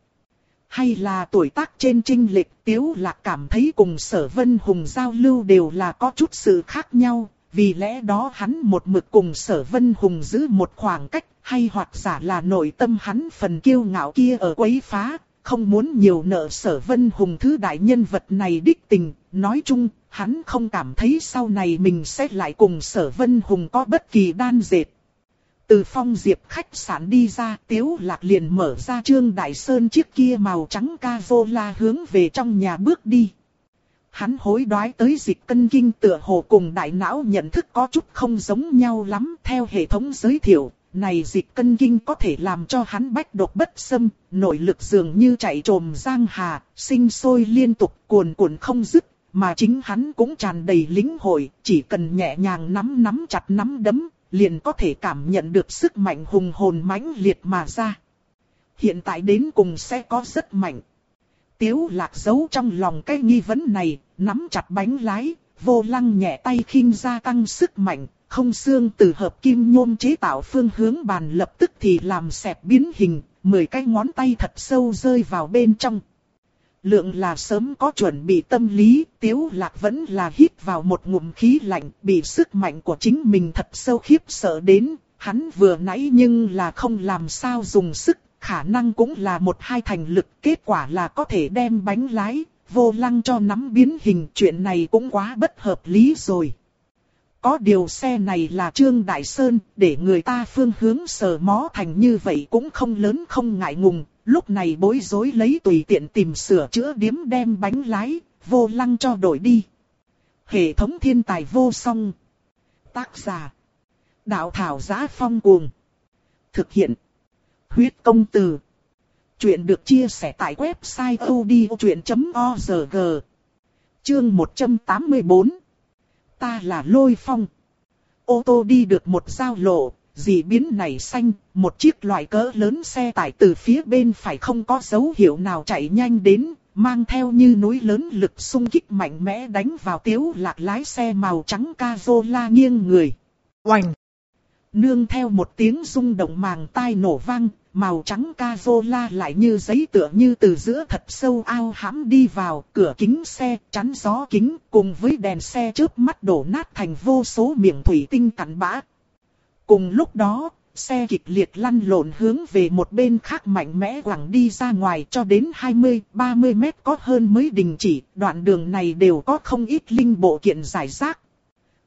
Hay là tuổi tác trên trinh lịch tiếu lạc cảm thấy cùng sở vân hùng giao lưu đều là có chút sự khác nhau, vì lẽ đó hắn một mực cùng sở vân hùng giữ một khoảng cách, hay hoặc giả là nội tâm hắn phần kiêu ngạo kia ở quấy phá, không muốn nhiều nợ sở vân hùng thứ đại nhân vật này đích tình, nói chung, hắn không cảm thấy sau này mình sẽ lại cùng sở vân hùng có bất kỳ đan dệt. Từ phong diệp khách sạn đi ra, tiếu lạc liền mở ra trương đại sơn chiếc kia màu trắng ca vô la hướng về trong nhà bước đi. Hắn hối đoái tới dịch cân kinh tựa hồ cùng đại não nhận thức có chút không giống nhau lắm theo hệ thống giới thiệu. Này dịch cân kinh có thể làm cho hắn bách độc bất xâm, nội lực dường như chạy trồm giang hà, sinh sôi liên tục cuồn cuộn không dứt, mà chính hắn cũng tràn đầy lính hội, chỉ cần nhẹ nhàng nắm nắm chặt nắm đấm, liền có thể cảm nhận được sức mạnh hùng hồn mãnh liệt mà ra. Hiện tại đến cùng sẽ có rất mạnh. Tiếu lạc giấu trong lòng cái nghi vấn này, nắm chặt bánh lái, vô lăng nhẹ tay khinh ra tăng sức mạnh, không xương từ hợp kim nhôm chế tạo phương hướng bàn lập tức thì làm xẹp biến hình, mười cái ngón tay thật sâu rơi vào bên trong. Lượng là sớm có chuẩn bị tâm lý, tiếu lạc vẫn là hít vào một ngụm khí lạnh, bị sức mạnh của chính mình thật sâu khiếp sợ đến, hắn vừa nãy nhưng là không làm sao dùng sức, khả năng cũng là một hai thành lực, kết quả là có thể đem bánh lái, vô lăng cho nắm biến hình, chuyện này cũng quá bất hợp lý rồi. Có điều xe này là Trương Đại Sơn, để người ta phương hướng sờ mó thành như vậy cũng không lớn không ngại ngùng, lúc này bối rối lấy tùy tiện tìm sửa chữa điếm đem bánh lái, vô lăng cho đổi đi. Hệ thống thiên tài vô song. Tác giả. Đạo thảo giá phong cuồng. Thực hiện. Huyết công từ. Chuyện được chia sẻ tại website odchuyện.org. Chương 184. Ta là lôi phong. Ô tô đi được một giao lộ, dị biến này xanh, một chiếc loại cỡ lớn xe tải từ phía bên phải không có dấu hiệu nào chạy nhanh đến, mang theo như núi lớn lực xung kích mạnh mẽ đánh vào tiếu lạc lái xe màu trắng Cazola nghiêng người. Oành! Nương theo một tiếng rung động màng tai nổ vang, màu trắng Cazola lại như giấy tựa như từ giữa thật sâu ao hãm đi vào, cửa kính xe chắn gió kính cùng với đèn xe trước mắt đổ nát thành vô số miệng thủy tinh cắn bã. Cùng lúc đó, xe kịch liệt lăn lộn hướng về một bên khác mạnh mẽ quẳng đi ra ngoài cho đến 20-30 mét có hơn mới đình chỉ, đoạn đường này đều có không ít linh bộ kiện giải rác.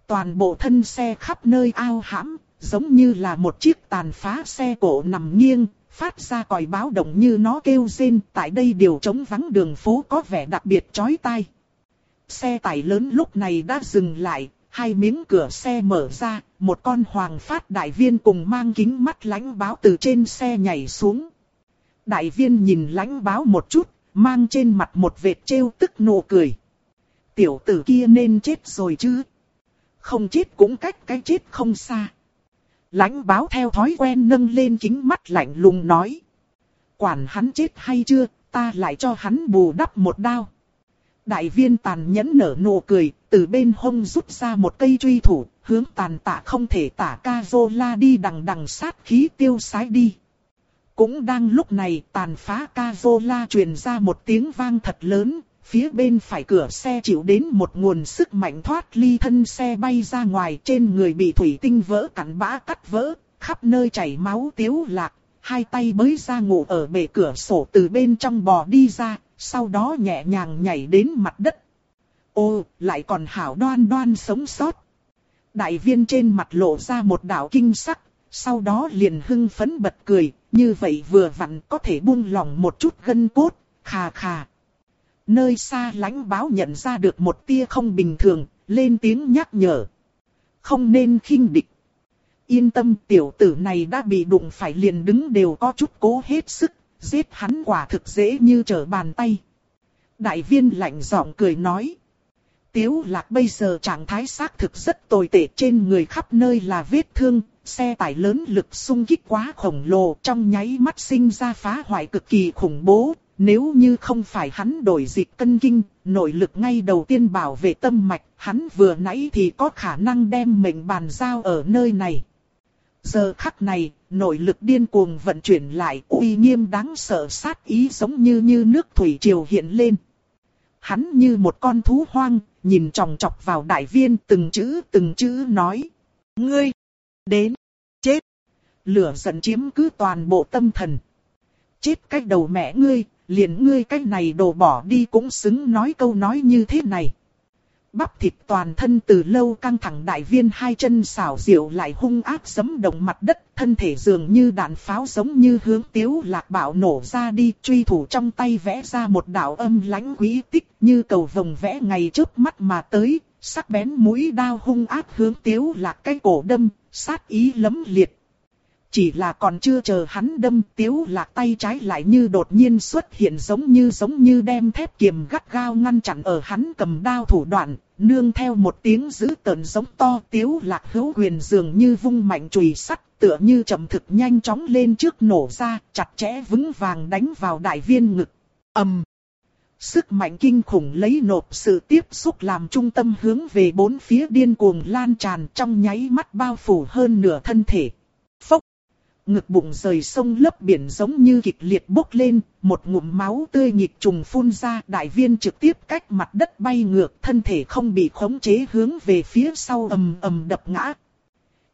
Toàn bộ thân xe khắp nơi ao hãm, giống như là một chiếc tàn phá xe cổ nằm nghiêng, phát ra còi báo động như nó kêu rên, tại đây điều trống vắng đường phố có vẻ đặc biệt chói tai. Xe tải lớn lúc này đã dừng lại, hai miếng cửa xe mở ra, một con hoàng phát đại viên cùng mang kính mắt lánh báo từ trên xe nhảy xuống. Đại viên nhìn lánh báo một chút, mang trên mặt một vệt trêu tức nụ cười. Tiểu tử kia nên chết rồi chứ. Không chết cũng cách cái chết không xa lãnh báo theo thói quen nâng lên kính mắt lạnh lùng nói. Quản hắn chết hay chưa, ta lại cho hắn bù đắp một đao. Đại viên tàn nhẫn nở nụ cười, từ bên hông rút ra một cây truy thủ, hướng tàn tạ không thể tả ca la đi đằng đằng sát khí tiêu sái đi. Cũng đang lúc này tàn phá ca la truyền ra một tiếng vang thật lớn, phía bên phải cửa xe chịu đến một nguồn sức mạnh thoát ly thân xe bay ra ngoài trên người bị thủy tinh vỡ cắn bã cắt vỡ, khắp nơi chảy máu tiếu lạc, hai tay mới ra ngủ ở bể cửa sổ từ bên trong bò đi ra, sau đó nhẹ nhàng nhảy đến mặt đất. Ô, lại còn hảo đoan đoan sống sót. Đại viên trên mặt lộ ra một đạo kinh sắc, sau đó liền hưng phấn bật cười, như vậy vừa vặn có thể buông lòng một chút gân cốt, khà khà. Nơi xa lãnh báo nhận ra được một tia không bình thường, lên tiếng nhắc nhở. Không nên khinh địch. Yên tâm tiểu tử này đã bị đụng phải liền đứng đều có chút cố hết sức, giết hắn quả thực dễ như trở bàn tay. Đại viên lạnh giọng cười nói. Tiếu lạc bây giờ trạng thái xác thực rất tồi tệ trên người khắp nơi là vết thương, xe tải lớn lực xung kích quá khổng lồ trong nháy mắt sinh ra phá hoại cực kỳ khủng bố. Nếu như không phải hắn đổi dịch cân kinh, nội lực ngay đầu tiên bảo vệ tâm mạch, hắn vừa nãy thì có khả năng đem mệnh bàn giao ở nơi này. Giờ khắc này, nội lực điên cuồng vận chuyển lại, uy nghiêm đáng sợ sát ý giống như như nước thủy triều hiện lên. Hắn như một con thú hoang, nhìn tròng trọc vào đại viên từng chữ từng chữ nói. Ngươi, đến, chết. Lửa giận chiếm cứ toàn bộ tâm thần. Chết cách đầu mẹ ngươi, liền ngươi cách này đồ bỏ đi cũng xứng nói câu nói như thế này. Bắp thịt toàn thân từ lâu căng thẳng đại viên hai chân xảo diệu lại hung ác giấm động mặt đất, thân thể dường như đạn pháo giống như hướng tiếu lạc bạo nổ ra đi, truy thủ trong tay vẽ ra một đạo âm lãnh quý tích như cầu vồng vẽ ngày trước mắt mà tới, sắc bén mũi đao hung ác hướng tiếu lạc cái cổ đâm, sát ý lấm liệt. Chỉ là còn chưa chờ hắn đâm tiếu lạc tay trái lại như đột nhiên xuất hiện giống như giống như đem thép kiềm gắt gao ngăn chặn ở hắn cầm đao thủ đoạn, nương theo một tiếng dữ tợn giống to tiếu lạc hữu quyền dường như vung mạnh chùy sắt tựa như chậm thực nhanh chóng lên trước nổ ra, chặt chẽ vững vàng đánh vào đại viên ngực. ầm Sức mạnh kinh khủng lấy nộp sự tiếp xúc làm trung tâm hướng về bốn phía điên cuồng lan tràn trong nháy mắt bao phủ hơn nửa thân thể. Phốc ngực bụng rời sông lấp biển giống như kịch liệt bốc lên, một ngụm máu tươi nhịp trùng phun ra, đại viên trực tiếp cách mặt đất bay ngược, thân thể không bị khống chế hướng về phía sau ầm ầm đập ngã.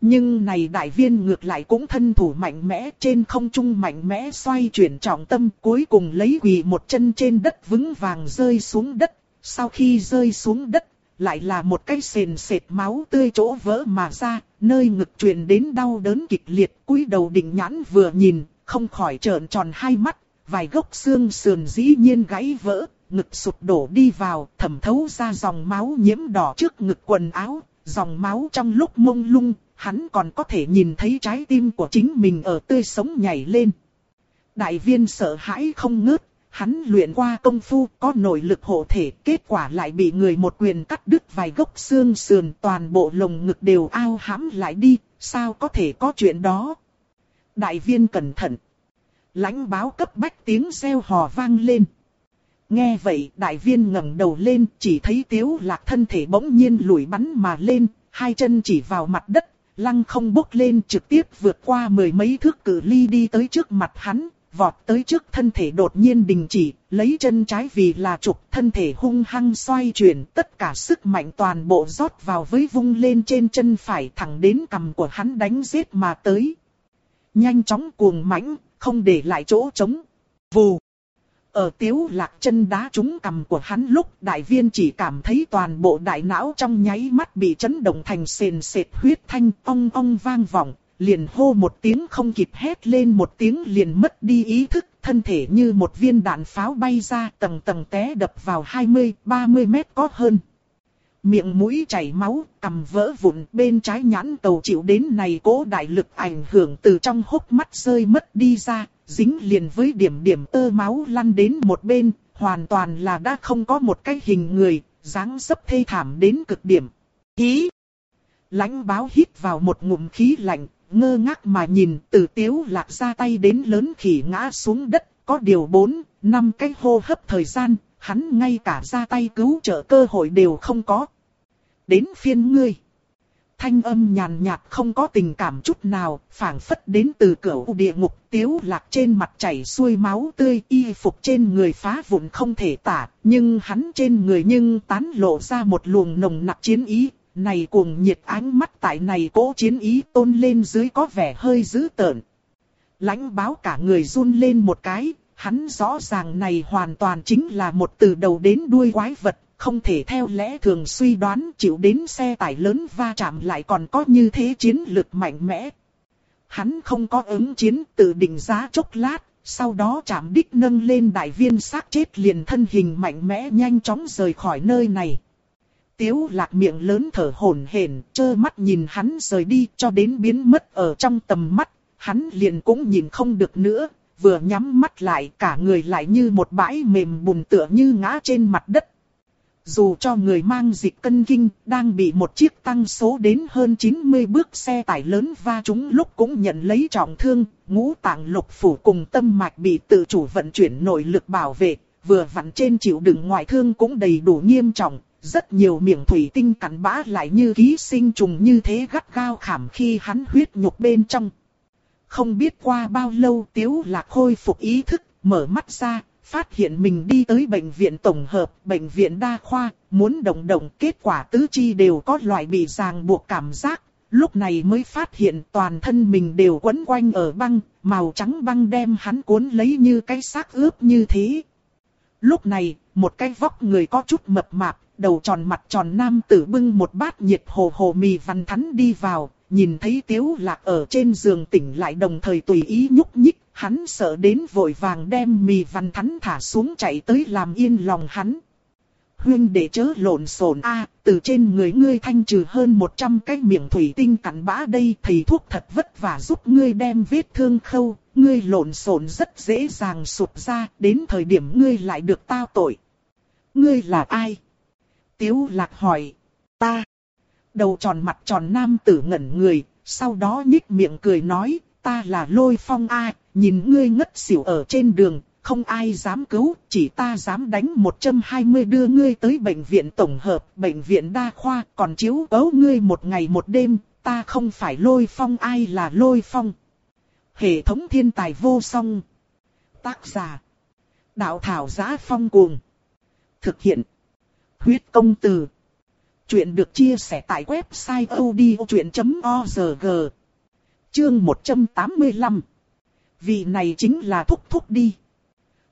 Nhưng này đại viên ngược lại cũng thân thủ mạnh mẽ trên không trung mạnh mẽ xoay chuyển trọng tâm cuối cùng lấy quỳ một chân trên đất vững vàng rơi xuống đất. Sau khi rơi xuống đất, lại là một cái sền sệt máu tươi chỗ vỡ mà ra, nơi ngực truyền đến đau đớn kịch liệt, cúi đầu định nhãn vừa nhìn, không khỏi trợn tròn hai mắt, vài gốc xương sườn dĩ nhiên gãy vỡ, ngực sụp đổ đi vào, thẩm thấu ra dòng máu nhiễm đỏ trước ngực quần áo, dòng máu trong lúc mông lung, hắn còn có thể nhìn thấy trái tim của chính mình ở tươi sống nhảy lên. Đại viên sợ hãi không ngớt, hắn luyện qua công phu có nội lực hộ thể, kết quả lại bị người một quyền cắt đứt vài gốc xương sườn toàn bộ lồng ngực đều ao hãm lại đi, sao có thể có chuyện đó. Đại viên cẩn thận. lãnh báo cấp bách tiếng reo hò vang lên. Nghe vậy đại viên ngẩng đầu lên chỉ thấy tiếu lạc thân thể bỗng nhiên lùi bắn mà lên, hai chân chỉ vào mặt đất, lăng không bốc lên trực tiếp vượt qua mười mấy thước cự ly đi tới trước mặt hắn, vọt tới trước thân thể đột nhiên đình chỉ, lấy chân trái vì là trục thân thể hung hăng xoay chuyển, tất cả sức mạnh toàn bộ rót vào với vung lên trên chân phải thẳng đến cầm của hắn đánh giết mà tới. Nhanh chóng cuồng mãnh, không để lại chỗ trống. Vù! Ở tiếu lạc chân đá trúng cầm của hắn lúc đại viên chỉ cảm thấy toàn bộ đại não trong nháy mắt bị chấn động thành sền sệt huyết thanh ong ong vang vọng, liền hô một tiếng không kịp hét lên một tiếng liền mất đi ý thức, thân thể như một viên đạn pháo bay ra tầng tầng té đập vào 20-30 mét có hơn. Miệng mũi chảy máu, cầm vỡ vụn bên trái nhãn cầu chịu đến này cố đại lực ảnh hưởng từ trong hốc mắt rơi mất đi ra, dính liền với điểm điểm tơ máu lăn đến một bên, hoàn toàn là đã không có một cái hình người, dáng dấp thê thảm đến cực điểm. Hí! Lãnh báo hít vào một ngụm khí lạnh, ngơ ngác mà nhìn từ tiếu lạc ra tay đến lớn khỉ ngã xuống đất, có điều bốn, năm cái hô hấp thời gian, hắn ngay cả ra tay cứu trợ cơ hội đều không có. Đến phiên ngươi. Thanh âm nhàn nhạt không có tình cảm chút nào, phảng phất đến từ cửa địa ngục tiếu lạc trên mặt chảy xuôi máu tươi y phục trên người phá vụn không thể tả, nhưng hắn trên người nhưng tán lộ ra một luồng nồng nặc chiến ý, này cuồng nhiệt ánh mắt tại này cố chiến ý tôn lên dưới có vẻ hơi dữ tợn. Lãnh báo cả người run lên một cái, hắn rõ ràng này hoàn toàn chính là một từ đầu đến đuôi quái vật, không thể theo lẽ thường suy đoán chịu đến xe tải lớn va chạm lại còn có như thế chiến lực mạnh mẽ. Hắn không có ứng chiến tự định giá chốc lát, sau đó chạm đích nâng lên đại viên xác chết liền thân hình mạnh mẽ nhanh chóng rời khỏi nơi này. Tiếu lạc miệng lớn thở hổn hển, trơ mắt nhìn hắn rời đi cho đến biến mất ở trong tầm mắt, hắn liền cũng nhìn không được nữa, vừa nhắm mắt lại cả người lại như một bãi mềm bùn tựa như ngã trên mặt đất. Dù cho người mang dịch cân kinh đang bị một chiếc tăng số đến hơn 90 bước xe tải lớn va chúng lúc cũng nhận lấy trọng thương, ngũ tạng lục phủ cùng tâm mạch bị tự chủ vận chuyển nội lực bảo vệ, vừa vặn trên chịu đựng ngoại thương cũng đầy đủ nghiêm trọng, rất nhiều miệng thủy tinh cắn bã lại như ký sinh trùng như thế gắt gao khảm khi hắn huyết nhục bên trong. Không biết qua bao lâu tiếu lạc khôi phục ý thức, mở mắt ra, phát hiện mình đi tới bệnh viện tổng hợp, bệnh viện đa khoa, muốn động động kết quả tứ chi đều có loại bị ràng buộc cảm giác. Lúc này mới phát hiện toàn thân mình đều quấn quanh ở băng, màu trắng băng đem hắn cuốn lấy như cái xác ướp như thế. Lúc này, một cái vóc người có chút mập mạp, đầu tròn mặt tròn nam tử bưng một bát nhiệt hồ hồ mì văn thắn đi vào, nhìn thấy tiếu lạc ở trên giường tỉnh lại đồng thời tùy ý nhúc nhích, hắn sợ đến vội vàng đem mì văn thắn thả xuống chạy tới làm yên lòng hắn. Huyên để chớ lộn xộn a từ trên người ngươi thanh trừ hơn 100 cái miệng thủy tinh cắn bã đây thầy thuốc thật vất vả giúp ngươi đem vết thương khâu, ngươi lộn xộn rất dễ dàng sụp ra, đến thời điểm ngươi lại được tao tội. Ngươi là ai? Tiếu lạc hỏi. Ta. Đầu tròn mặt tròn nam tử ngẩn người, sau đó nhích miệng cười nói, ta là lôi phong A, nhìn ngươi ngất xỉu ở trên đường, không ai dám cứu, chỉ ta dám đánh 120 đưa ngươi tới bệnh viện tổng hợp, bệnh viện đa khoa, còn chiếu cấu ngươi một ngày một đêm, ta không phải lôi phong ai là lôi phong. Hệ thống thiên tài vô song. Tác giả. Đạo thảo giá phong cuồng. Thực hiện. Huyết công từ. Chuyện được chia sẻ tại website odchuyện.org. Chương 185. Vị này chính là thúc thúc đi.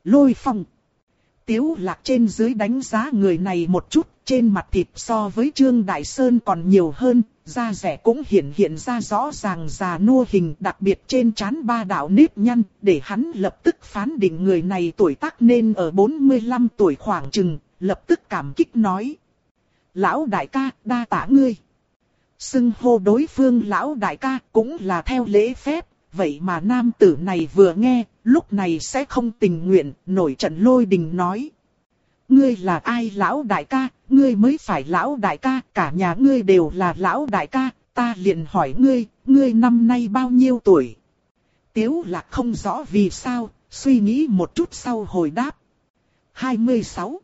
Lôi phong. Tiếu lạc trên dưới đánh giá người này một chút, trên mặt thịt so với Trương Đại Sơn còn nhiều hơn, da rẻ cũng hiện hiện ra rõ ràng già nua hình đặc biệt trên trán ba đạo nếp nhăn, để hắn lập tức phán định người này tuổi tác nên ở 45 tuổi khoảng chừng, lập tức cảm kích nói. Lão đại ca, đa tả ngươi. Xưng hô đối phương lão đại ca cũng là theo lễ phép, vậy mà nam tử này vừa nghe, lúc này sẽ không tình nguyện, nổi trận lôi đình nói. Ngươi là ai lão đại ca, ngươi mới phải lão đại ca, cả nhà ngươi đều là lão đại ca, ta liền hỏi ngươi, ngươi năm nay bao nhiêu tuổi? Tiếu lạc không rõ vì sao, suy nghĩ một chút sau hồi đáp. 26.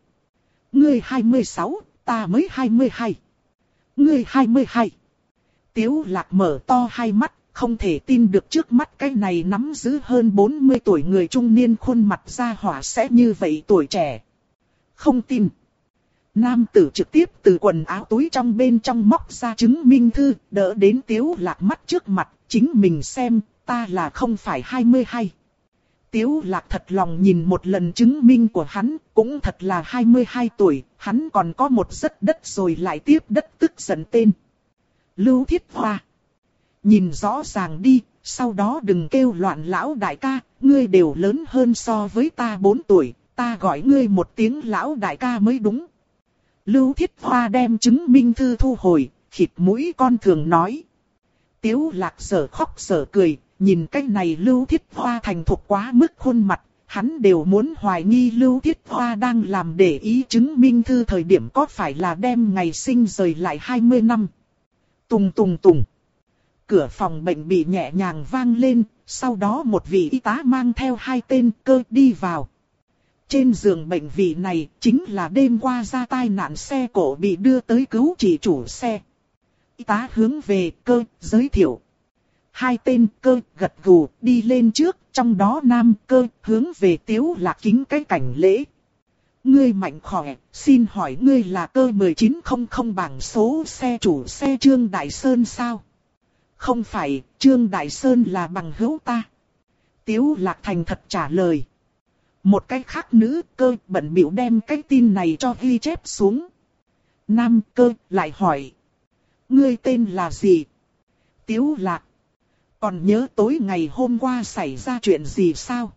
Ngươi 26, ta mới 22. Ngươi 22. Tiếu lạc mở to hai mắt, không thể tin được trước mắt cái này nắm giữ hơn 40 tuổi người trung niên khuôn mặt ra hỏa sẽ như vậy tuổi trẻ. Không tin. Nam tử trực tiếp từ quần áo túi trong bên trong móc ra chứng minh thư, đỡ đến tiếu lạc mắt trước mặt, chính mình xem, ta là không phải 22. Tiếu lạc thật lòng nhìn một lần chứng minh của hắn, cũng thật là 22 tuổi, hắn còn có một rất đất rồi lại tiếp đất tức giận tên. Lưu Thiết Hoa. Nhìn rõ ràng đi, sau đó đừng kêu loạn lão đại ca, ngươi đều lớn hơn so với ta 4 tuổi, ta gọi ngươi một tiếng lão đại ca mới đúng. Lưu Thiết Hoa đem chứng minh thư thu hồi, khịt mũi con thường nói. Tiếu lạc sở khóc sở cười, nhìn cái này Lưu Thiết Hoa thành thục quá mức khuôn mặt, hắn đều muốn hoài nghi Lưu Thiết Hoa đang làm để ý chứng minh thư thời điểm có phải là đem ngày sinh rời lại 20 năm. Tùng tùng tùng. Cửa phòng bệnh bị nhẹ nhàng vang lên, sau đó một vị y tá mang theo hai tên cơ đi vào. Trên giường bệnh vị này chính là đêm qua ra tai nạn xe cổ bị đưa tới cứu chỉ chủ xe. Y tá hướng về cơ, giới thiệu. Hai tên cơ gật gù đi lên trước, trong đó nam cơ hướng về tiếu lạc kính cái cảnh lễ. Ngươi mạnh khỏe, xin hỏi ngươi là cơ 1900 bảng số xe chủ xe Trương Đại Sơn sao? Không phải, Trương Đại Sơn là bằng hữu ta. Tiếu Lạc Thành thật trả lời. Một cái khác nữ cơ bận biểu đem cái tin này cho ghi chép xuống. Nam cơ lại hỏi. Ngươi tên là gì? Tiếu Lạc. Còn nhớ tối ngày hôm qua xảy ra chuyện gì sao?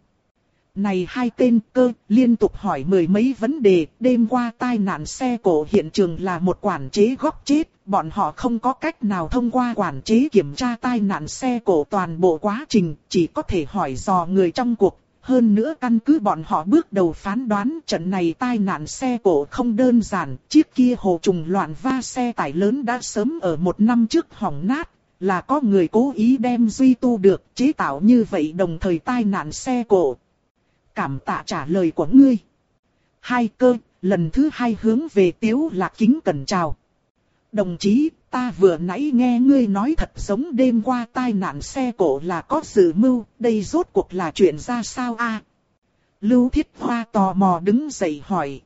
Này hai tên cơ liên tục hỏi mười mấy vấn đề, đêm qua tai nạn xe cổ hiện trường là một quản chế góc chết, bọn họ không có cách nào thông qua quản chế kiểm tra tai nạn xe cổ toàn bộ quá trình, chỉ có thể hỏi dò người trong cuộc. Hơn nữa căn cứ bọn họ bước đầu phán đoán trận này tai nạn xe cổ không đơn giản, chiếc kia hồ trùng loạn va xe tải lớn đã sớm ở một năm trước hỏng nát, là có người cố ý đem duy tu được chế tạo như vậy đồng thời tai nạn xe cổ cảm tạ trả lời của ngươi. Hai cơ, lần thứ hai hướng về tiếu lạc kính cẩn chào. Đồng chí, ta vừa nãy nghe ngươi nói thật giống đêm qua tai nạn xe cổ là có sự mưu, đây rốt cuộc là chuyện ra sao a? Lưu Thiết Hoa tò mò đứng dậy hỏi.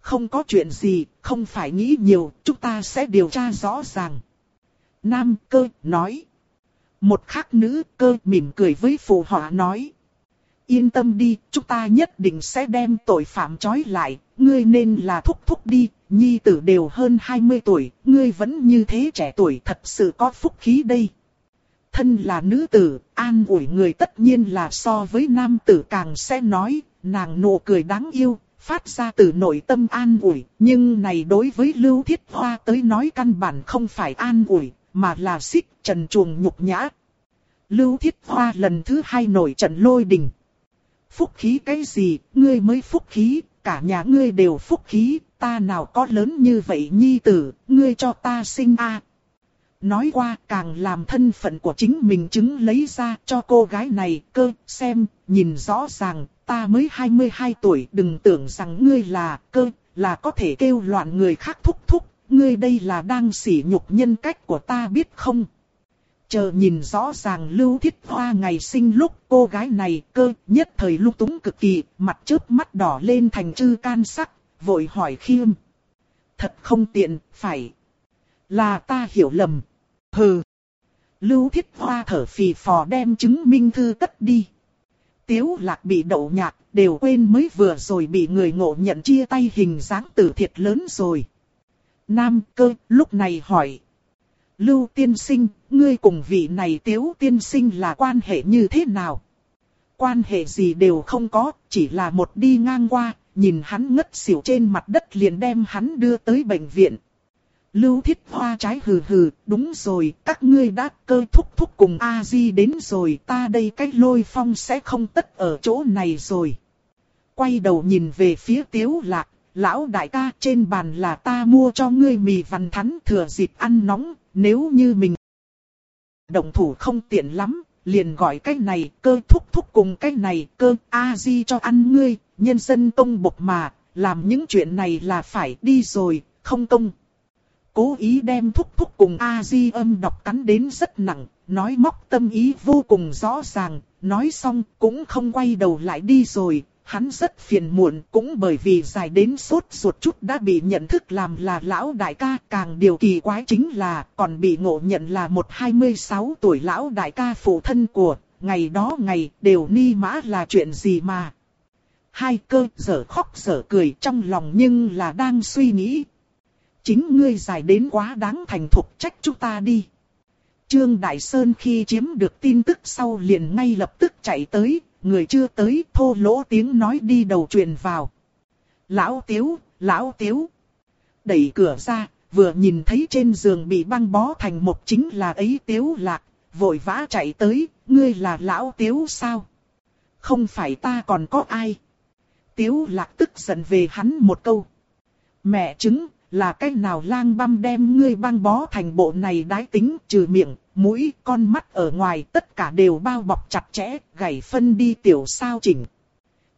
Không có chuyện gì, không phải nghĩ nhiều, chúng ta sẽ điều tra rõ ràng. Nam cơ nói. Một khắc nữ cơ mỉm cười với phù họa nói. Yên tâm đi, chúng ta nhất định sẽ đem tội phạm trói lại, ngươi nên là thúc thúc đi, nhi tử đều hơn 20 tuổi, ngươi vẫn như thế trẻ tuổi thật sự có phúc khí đây. Thân là nữ tử, an ủi người tất nhiên là so với nam tử càng sẽ nói, nàng nụ cười đáng yêu, phát ra từ nội tâm an ủi, nhưng này đối với Lưu Thiết Hoa tới nói căn bản không phải an ủi, mà là xích trần chuồng nhục nhã. Lưu Thiết Hoa lần thứ hai nổi trận lôi đình. Phúc khí cái gì, ngươi mới phúc khí, cả nhà ngươi đều phúc khí, ta nào có lớn như vậy nhi tử, ngươi cho ta sinh a. Nói qua càng làm thân phận của chính mình chứng lấy ra cho cô gái này cơ, xem, nhìn rõ ràng, ta mới 22 tuổi, đừng tưởng rằng ngươi là cơ, là có thể kêu loạn người khác thúc thúc, ngươi đây là đang sỉ nhục nhân cách của ta biết không? Chờ nhìn rõ ràng lưu thiết hoa ngày sinh lúc cô gái này cơ nhất thời lúc túng cực kỳ, mặt chớp mắt đỏ lên thành chư can sắc, vội hỏi khiêm. Thật không tiện, phải. Là ta hiểu lầm. Hừ. Lưu thiết hoa thở phì phò đem chứng minh thư cất đi. Tiếu lạc bị đậu nhạt, đều quên mới vừa rồi bị người ngộ nhận chia tay hình dáng tử thiệt lớn rồi. Nam cơ lúc này hỏi. Lưu tiên sinh, ngươi cùng vị này tiếu tiên sinh là quan hệ như thế nào? Quan hệ gì đều không có, chỉ là một đi ngang qua, nhìn hắn ngất xỉu trên mặt đất liền đem hắn đưa tới bệnh viện. Lưu thiết hoa trái hừ hừ, đúng rồi, các ngươi đã cơ thúc thúc cùng A-di đến rồi, ta đây cái lôi phong sẽ không tất ở chỗ này rồi. Quay đầu nhìn về phía tiếu lạc, lão đại ca trên bàn là ta mua cho ngươi mì vằn thắn thừa dịp ăn nóng, nếu như mình động thủ không tiện lắm, liền gọi cái này cơ thúc thúc cùng cái này cơ A-di cho ăn ngươi, nhân dân công bộc mà, làm những chuyện này là phải đi rồi, không công. Cố ý đem thúc thúc cùng A-di âm đọc cắn đến rất nặng, nói móc tâm ý vô cùng rõ ràng, nói xong cũng không quay đầu lại đi rồi, hắn rất phiền muộn cũng bởi vì dài đến sốt ruột chút đã bị nhận thức làm là lão đại ca. Càng điều kỳ quái chính là còn bị ngộ nhận là một 26 tuổi lão đại ca phụ thân của, ngày đó ngày đều ni mã là chuyện gì mà. Hai cơ giờ khóc giờ cười trong lòng nhưng là đang suy nghĩ. Chính ngươi dài đến quá đáng thành thục trách chúng ta đi. Trương Đại Sơn khi chiếm được tin tức sau liền ngay lập tức chạy tới, người chưa tới thô lỗ tiếng nói đi đầu truyền vào. Lão Tiếu, Lão Tiếu. Đẩy cửa ra, vừa nhìn thấy trên giường bị băng bó thành một chính là ấy Tiếu Lạc, vội vã chạy tới, ngươi là Lão Tiếu sao? Không phải ta còn có ai? Tiếu Lạc tức giận về hắn một câu. Mẹ chứng, là cách nào lang băm đem ngươi băng bó thành bộ này đái tính trừ miệng, mũi, con mắt ở ngoài tất cả đều bao bọc chặt chẽ, gãy phân đi tiểu sao chỉnh.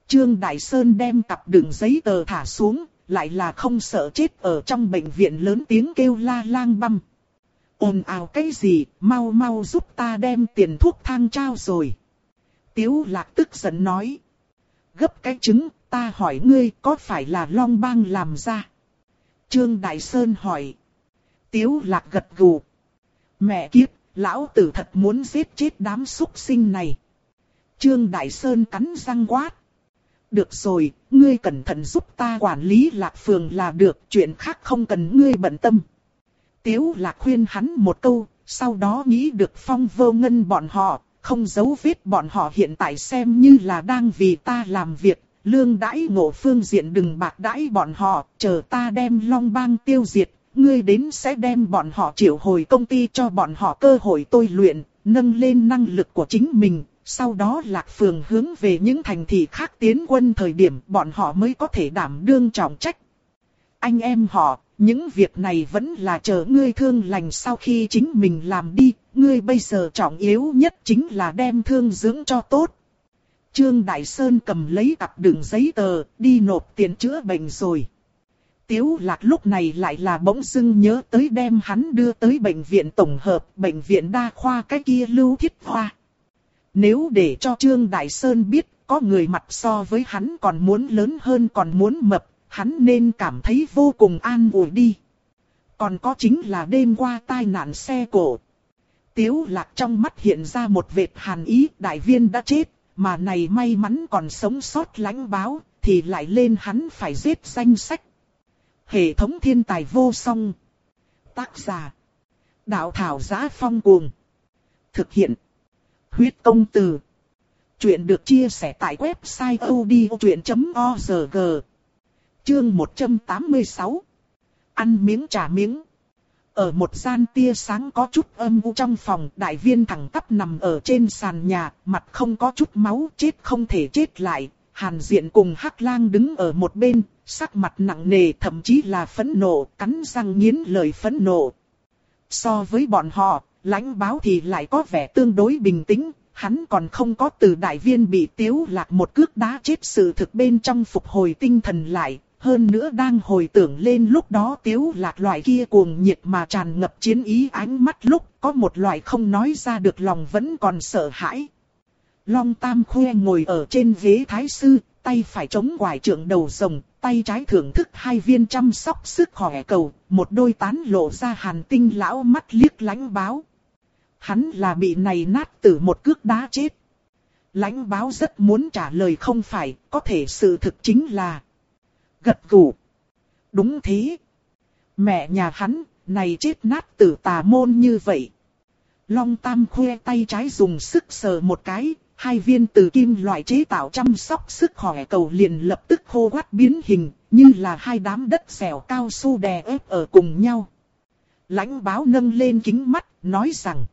Trương Đại Sơn đem cặp đựng giấy tờ thả xuống, lại là không sợ chết ở trong bệnh viện lớn tiếng kêu la lang băm. ồn ào cái gì, mau mau giúp ta đem tiền thuốc thang trao rồi. Tiếu lạc tức giận nói. Gấp cái trứng, ta hỏi ngươi có phải là long bang làm ra? Trương Đại Sơn hỏi. Tiếu lạc gật gù. Mẹ kiếp, lão tử thật muốn giết chết đám súc sinh này. Trương Đại Sơn cắn răng quát. Được rồi, ngươi cẩn thận giúp ta quản lý lạc phường là được, chuyện khác không cần ngươi bận tâm. Tiếu lạc khuyên hắn một câu, sau đó nghĩ được phong vô ngân bọn họ, không giấu vết bọn họ hiện tại xem như là đang vì ta làm việc, lương đãi ngộ phương diện đừng bạc đãi bọn họ, chờ ta đem long bang tiêu diệt, ngươi đến sẽ đem bọn họ triệu hồi công ty cho bọn họ cơ hội tôi luyện, nâng lên năng lực của chính mình, sau đó lạc phường hướng về những thành thị khác tiến quân thời điểm bọn họ mới có thể đảm đương trọng trách. Anh em họ, những việc này vẫn là chờ ngươi thương lành sau khi chính mình làm đi, ngươi bây giờ trọng yếu nhất chính là đem thương dưỡng cho tốt. Trương Đại Sơn cầm lấy cặp đựng giấy tờ, đi nộp tiền chữa bệnh rồi. Tiếu lạc lúc này lại là bỗng dưng nhớ tới đem hắn đưa tới bệnh viện tổng hợp, bệnh viện đa khoa cái kia lưu thiết hoa. Nếu để cho Trương Đại Sơn biết, có người mặt so với hắn còn muốn lớn hơn còn muốn mập, hắn nên cảm thấy vô cùng an ủi đi. Còn có chính là đêm qua tai nạn xe cổ. Tiếu lạc trong mắt hiện ra một vệt hàn ý, đại viên đã chết, mà này may mắn còn sống sót lãnh báo, thì lại lên hắn phải giết danh sách. Hệ thống thiên tài vô song. Tác giả. Đạo thảo giá phong cuồng. Thực hiện. Huyết công từ. Chuyện được chia sẻ tại website odchuyện.org. Chương 186. Ăn miếng trả miếng. Ở một gian tia sáng có chút âm u trong phòng, đại viên thẳng tắp nằm ở trên sàn nhà, mặt không có chút máu, chết không thể chết lại. Hàn diện cùng hắc lang đứng ở một bên, sắc mặt nặng nề thậm chí là phẫn nộ, cắn răng nghiến lời phẫn nộ. So với bọn họ, lãnh báo thì lại có vẻ tương đối bình tĩnh, hắn còn không có từ đại viên bị tiếu lạc một cước đá chết sự thực bên trong phục hồi tinh thần lại, hơn nữa đang hồi tưởng lên lúc đó tiếu lạc loại kia cuồng nhiệt mà tràn ngập chiến ý ánh mắt lúc có một loại không nói ra được lòng vẫn còn sợ hãi. Long Tam Khuê ngồi ở trên ghế thái sư, tay phải chống quải trượng đầu rồng, tay trái thưởng thức hai viên chăm sóc sức khỏe cầu, một đôi tán lộ ra hàn tinh lão mắt liếc lánh báo. Hắn là bị này nát tử một cước đá chết. Lãnh báo rất muốn trả lời không phải, có thể sự thực chính là gật gù. Đúng thế. Mẹ nhà hắn, này chết nát tử tà môn như vậy. Long Tam khoe tay trái dùng sức sờ một cái, hai viên từ kim loại chế tạo chăm sóc sức khỏe cầu liền lập tức khô quát biến hình, như là hai đám đất xẻo cao su đè ép ở cùng nhau. Lãnh báo nâng lên kính mắt, nói rằng,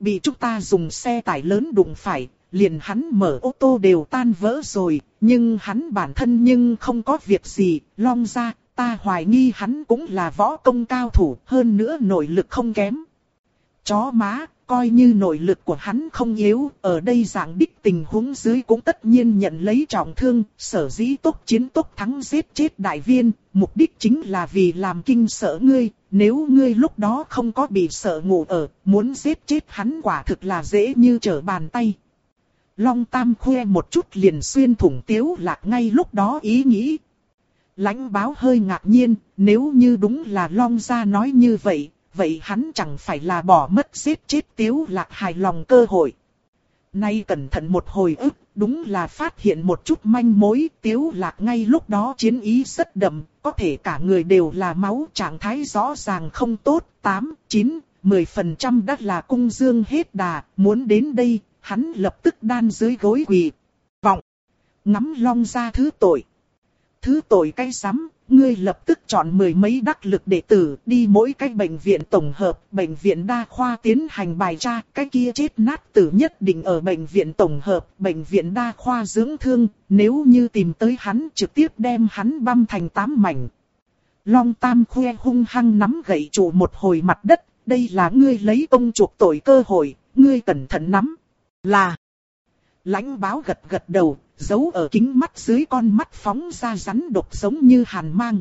bị chúng ta dùng xe tải lớn đụng phải, liền hắn mở ô tô đều tan vỡ rồi, nhưng hắn bản thân nhưng không có việc gì, long ra, ta hoài nghi hắn cũng là võ công cao thủ, hơn nữa nội lực không kém. Chó má, coi như nội lực của hắn không yếu, ở đây dạng đích tình huống dưới cũng tất nhiên nhận lấy trọng thương, sở dĩ tốc chiến tốc thắng giết chết đại viên, mục đích chính là vì làm kinh sợ ngươi, nếu ngươi lúc đó không có bị sợ ngủ ở, muốn giết chết hắn quả thực là dễ như trở bàn tay. Long Tam khoe một chút liền xuyên thủng tiếu lạc ngay lúc đó ý nghĩ. Lãnh báo hơi ngạc nhiên, nếu như đúng là Long gia nói như vậy, vậy hắn chẳng phải là bỏ mất giết chết tiếu lạc hài lòng cơ hội. Nay cẩn thận một hồi ức, đúng là phát hiện một chút manh mối, tiếu lạc ngay lúc đó chiến ý rất đậm, có thể cả người đều là máu trạng thái rõ ràng không tốt, 8, 9, 10% đã là cung dương hết đà, muốn đến đây, hắn lập tức đan dưới gối quỳ. Vọng, ngắm long ra thứ tội. Thứ tội cái sắm, ngươi lập tức chọn mười mấy đắc lực đệ tử đi mỗi cái bệnh viện tổng hợp, bệnh viện đa khoa tiến hành bài tra, cái kia chết nát tử nhất định ở bệnh viện tổng hợp, bệnh viện đa khoa dưỡng thương, nếu như tìm tới hắn trực tiếp đem hắn băm thành tám mảnh. Long Tam khoe hung hăng nắm gậy trụ một hồi mặt đất, đây là ngươi lấy ông chuộc tội cơ hội, ngươi cẩn thận nắm. Là. Lãnh báo gật gật đầu, giấu ở kính mắt dưới con mắt phóng ra rắn độc giống như hàn mang.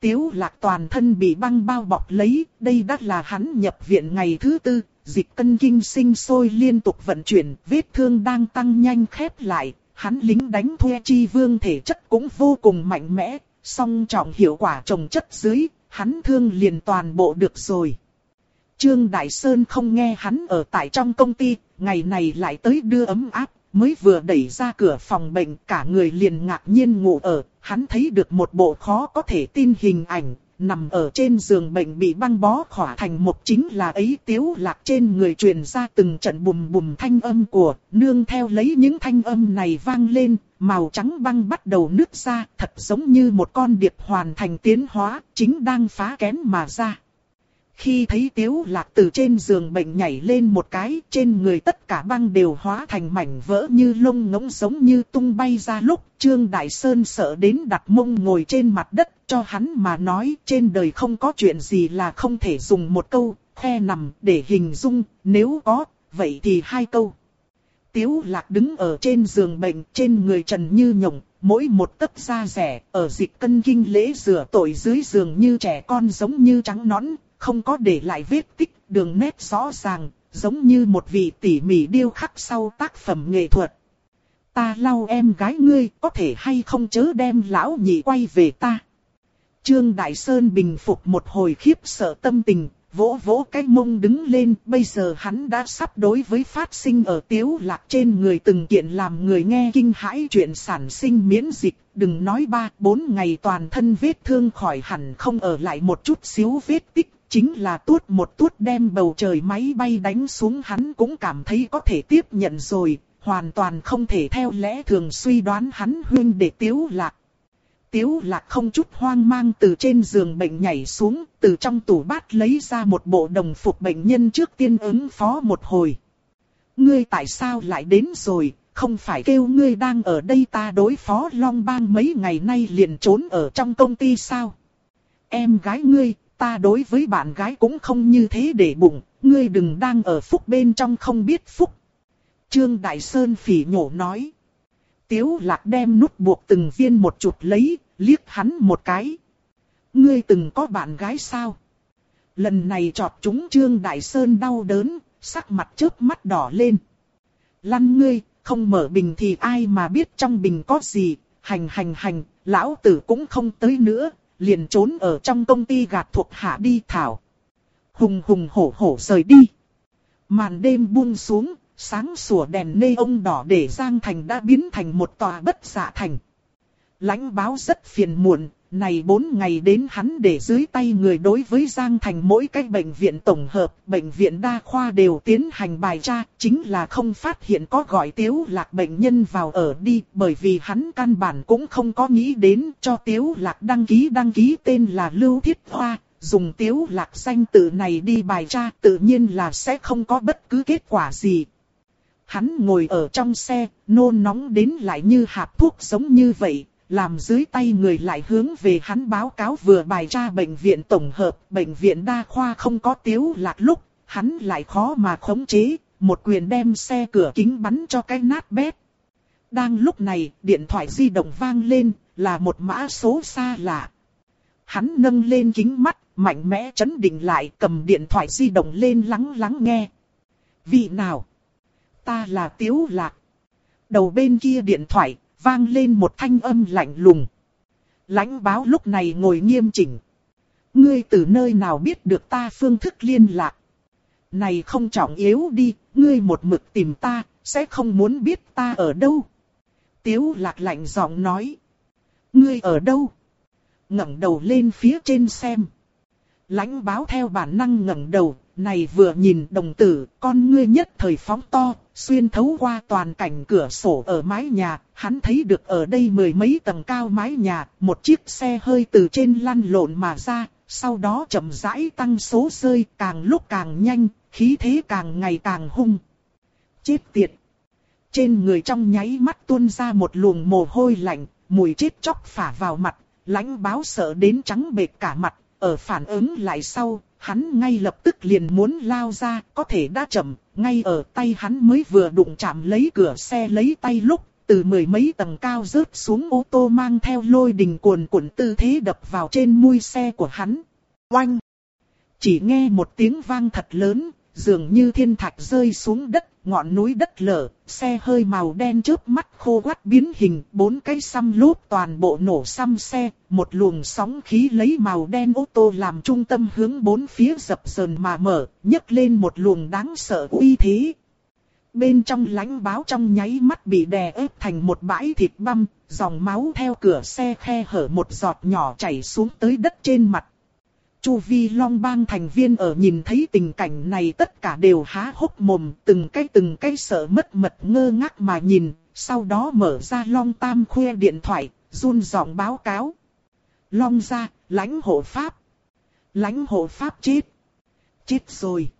Tiếu lạc toàn thân bị băng bao bọc lấy, đây đã là hắn nhập viện ngày thứ tư, dịch cân kinh sinh sôi liên tục vận chuyển, vết thương đang tăng nhanh khép lại, hắn lính đánh thuê chi vương thể chất cũng vô cùng mạnh mẽ, song trọng hiệu quả trồng chất dưới, hắn thương liền toàn bộ được rồi. Trương Đại Sơn không nghe hắn ở tại trong công ty, ngày này lại tới đưa ấm áp, mới vừa đẩy ra cửa phòng bệnh cả người liền ngạc nhiên ngủ ở, hắn thấy được một bộ khó có thể tin hình ảnh, nằm ở trên giường bệnh bị băng bó khỏa thành một chính là ấy tiếu lạc trên người truyền ra từng trận bùm bùm thanh âm của, nương theo lấy những thanh âm này vang lên, màu trắng băng bắt đầu nứt ra, thật giống như một con điệp hoàn thành tiến hóa, chính đang phá kén mà ra. Khi thấy tiếu lạc từ trên giường bệnh nhảy lên một cái, trên người tất cả băng đều hóa thành mảnh vỡ như lông ngỗng giống như tung bay ra lúc, Trương Đại Sơn sợ đến đặt mông ngồi trên mặt đất, cho hắn mà nói trên đời không có chuyện gì là không thể dùng một câu, khe nằm để hình dung, nếu có, vậy thì hai câu. Tiếu lạc đứng ở trên giường bệnh, trên người trần như nhộng, mỗi một tấc da rẻ, ở dịch cân kinh lễ rửa tội dưới giường như trẻ con giống như trắng nõn, không có để lại vết tích, đường nét rõ ràng, giống như một vị tỉ mỉ điêu khắc sau tác phẩm nghệ thuật. Ta lau em gái ngươi, có thể hay không chớ đem lão nhị quay về ta. Trương Đại Sơn bình phục một hồi khiếp sợ tâm tình, vỗ vỗ cái mông đứng lên, bây giờ hắn đã sắp đối với phát sinh ở tiếu lạc trên người từng kiện làm người nghe kinh hãi chuyện sản sinh miễn dịch, đừng nói ba, bốn ngày toàn thân vết thương khỏi hẳn không ở lại một chút xíu vết tích, chính là tuốt một tuốt đem bầu trời máy bay đánh xuống hắn cũng cảm thấy có thể tiếp nhận rồi, hoàn toàn không thể theo lẽ thường suy đoán hắn huyên để tiếu lạc. Tiếu lạc không chút hoang mang từ trên giường bệnh nhảy xuống, từ trong tủ bát lấy ra một bộ đồng phục bệnh nhân trước tiên ứng phó một hồi. Ngươi tại sao lại đến rồi, không phải kêu ngươi đang ở đây ta đối phó long bang mấy ngày nay liền trốn ở trong công ty sao? Em gái ngươi, ta đối với bạn gái cũng không như thế để bụng, ngươi đừng đang ở phúc bên trong không biết phúc. Trương Đại Sơn phỉ nhổ nói. Tiếu lạc đem nút buộc từng viên một chụp lấy, liếc hắn một cái. Ngươi từng có bạn gái sao? Lần này chọt chúng Trương Đại Sơn đau đớn, sắc mặt chớp mắt đỏ lên. Lăn ngươi, không mở bình thì ai mà biết trong bình có gì, hành hành hành, lão tử cũng không tới nữa, liền trốn ở trong công ty gạt thuộc hạ đi thảo. Hùng hùng hổ hổ rời đi. Màn đêm buông xuống, Sáng sủa đèn nê ông đỏ để Giang Thành đã biến thành một tòa bất dạ thành. Lãnh báo rất phiền muộn, này 4 ngày đến hắn để dưới tay người đối với Giang Thành mỗi cái bệnh viện tổng hợp, bệnh viện đa khoa đều tiến hành bài tra, chính là không phát hiện có gọi tiếu lạc bệnh nhân vào ở đi, bởi vì hắn căn bản cũng không có nghĩ đến cho tiếu lạc đăng ký đăng ký tên là Lưu Thiết Hoa, dùng tiếu lạc danh tự này đi bài tra tự nhiên là sẽ không có bất cứ kết quả gì. Hắn ngồi ở trong xe, nôn nóng đến lại như hạt thuốc giống như vậy, làm dưới tay người lại hướng về hắn báo cáo vừa bài tra bệnh viện tổng hợp, bệnh viện đa khoa không có tiếu lạc lúc, hắn lại khó mà khống chế, một quyền đem xe cửa kính bắn cho cái nát bét. Đang lúc này, điện thoại di động vang lên, là một mã số xa lạ. Hắn nâng lên kính mắt, mạnh mẽ chấn định lại cầm điện thoại di động lên lắng lắng nghe. Vị nào? Ta là Tiếu Lạc. Đầu bên kia điện thoại, vang lên một thanh âm lạnh lùng. Lãnh báo lúc này ngồi nghiêm chỉnh. Ngươi từ nơi nào biết được ta phương thức liên lạc? Này không trọng yếu đi, ngươi một mực tìm ta, sẽ không muốn biết ta ở đâu. Tiếu lạc lạnh giọng nói. Ngươi ở đâu? ngẩng đầu lên phía trên xem. Lãnh báo theo bản năng ngẩng đầu, này vừa nhìn đồng tử, con ngươi nhất thời phóng to, xuyên thấu qua toàn cảnh cửa sổ ở mái nhà, hắn thấy được ở đây mười mấy tầng cao mái nhà, một chiếc xe hơi từ trên lăn lộn mà ra, sau đó chậm rãi tăng số rơi, càng lúc càng nhanh, khí thế càng ngày càng hung. Chết tiệt! Trên người trong nháy mắt tuôn ra một luồng mồ hôi lạnh, mùi chết chóc phả vào mặt, lãnh báo sợ đến trắng bệch cả mặt, ở phản ứng lại sau, hắn ngay lập tức liền muốn lao ra, có thể đã chậm, ngay ở tay hắn mới vừa đụng chạm lấy cửa xe lấy tay lúc, từ mười mấy tầng cao rớt xuống ô tô mang theo lôi đình cuồn cuộn tư thế đập vào trên mui xe của hắn. Oanh! Chỉ nghe một tiếng vang thật lớn, dường như thiên thạch rơi xuống đất, ngọn núi đất lở, xe hơi màu đen trước mắt khô quắt biến hình, bốn cái xăm lốp toàn bộ nổ xăm xe, một luồng sóng khí lấy màu đen ô tô làm trung tâm hướng bốn phía dập dờn mà mở, nhấc lên một luồng đáng sợ uy thế. Bên trong lánh báo trong nháy mắt bị đè ép thành một bãi thịt băm, dòng máu theo cửa xe khe hở một giọt nhỏ chảy xuống tới đất trên mặt. Chu vi long bang thành viên ở nhìn thấy tình cảnh này tất cả đều há hốc mồm, từng cái từng cái sợ mất mật ngơ ngác mà nhìn, sau đó mở ra long tam khuê điện thoại, run giọng báo cáo. Long ra, lãnh hộ pháp. Lãnh hộ pháp chết. Chết rồi.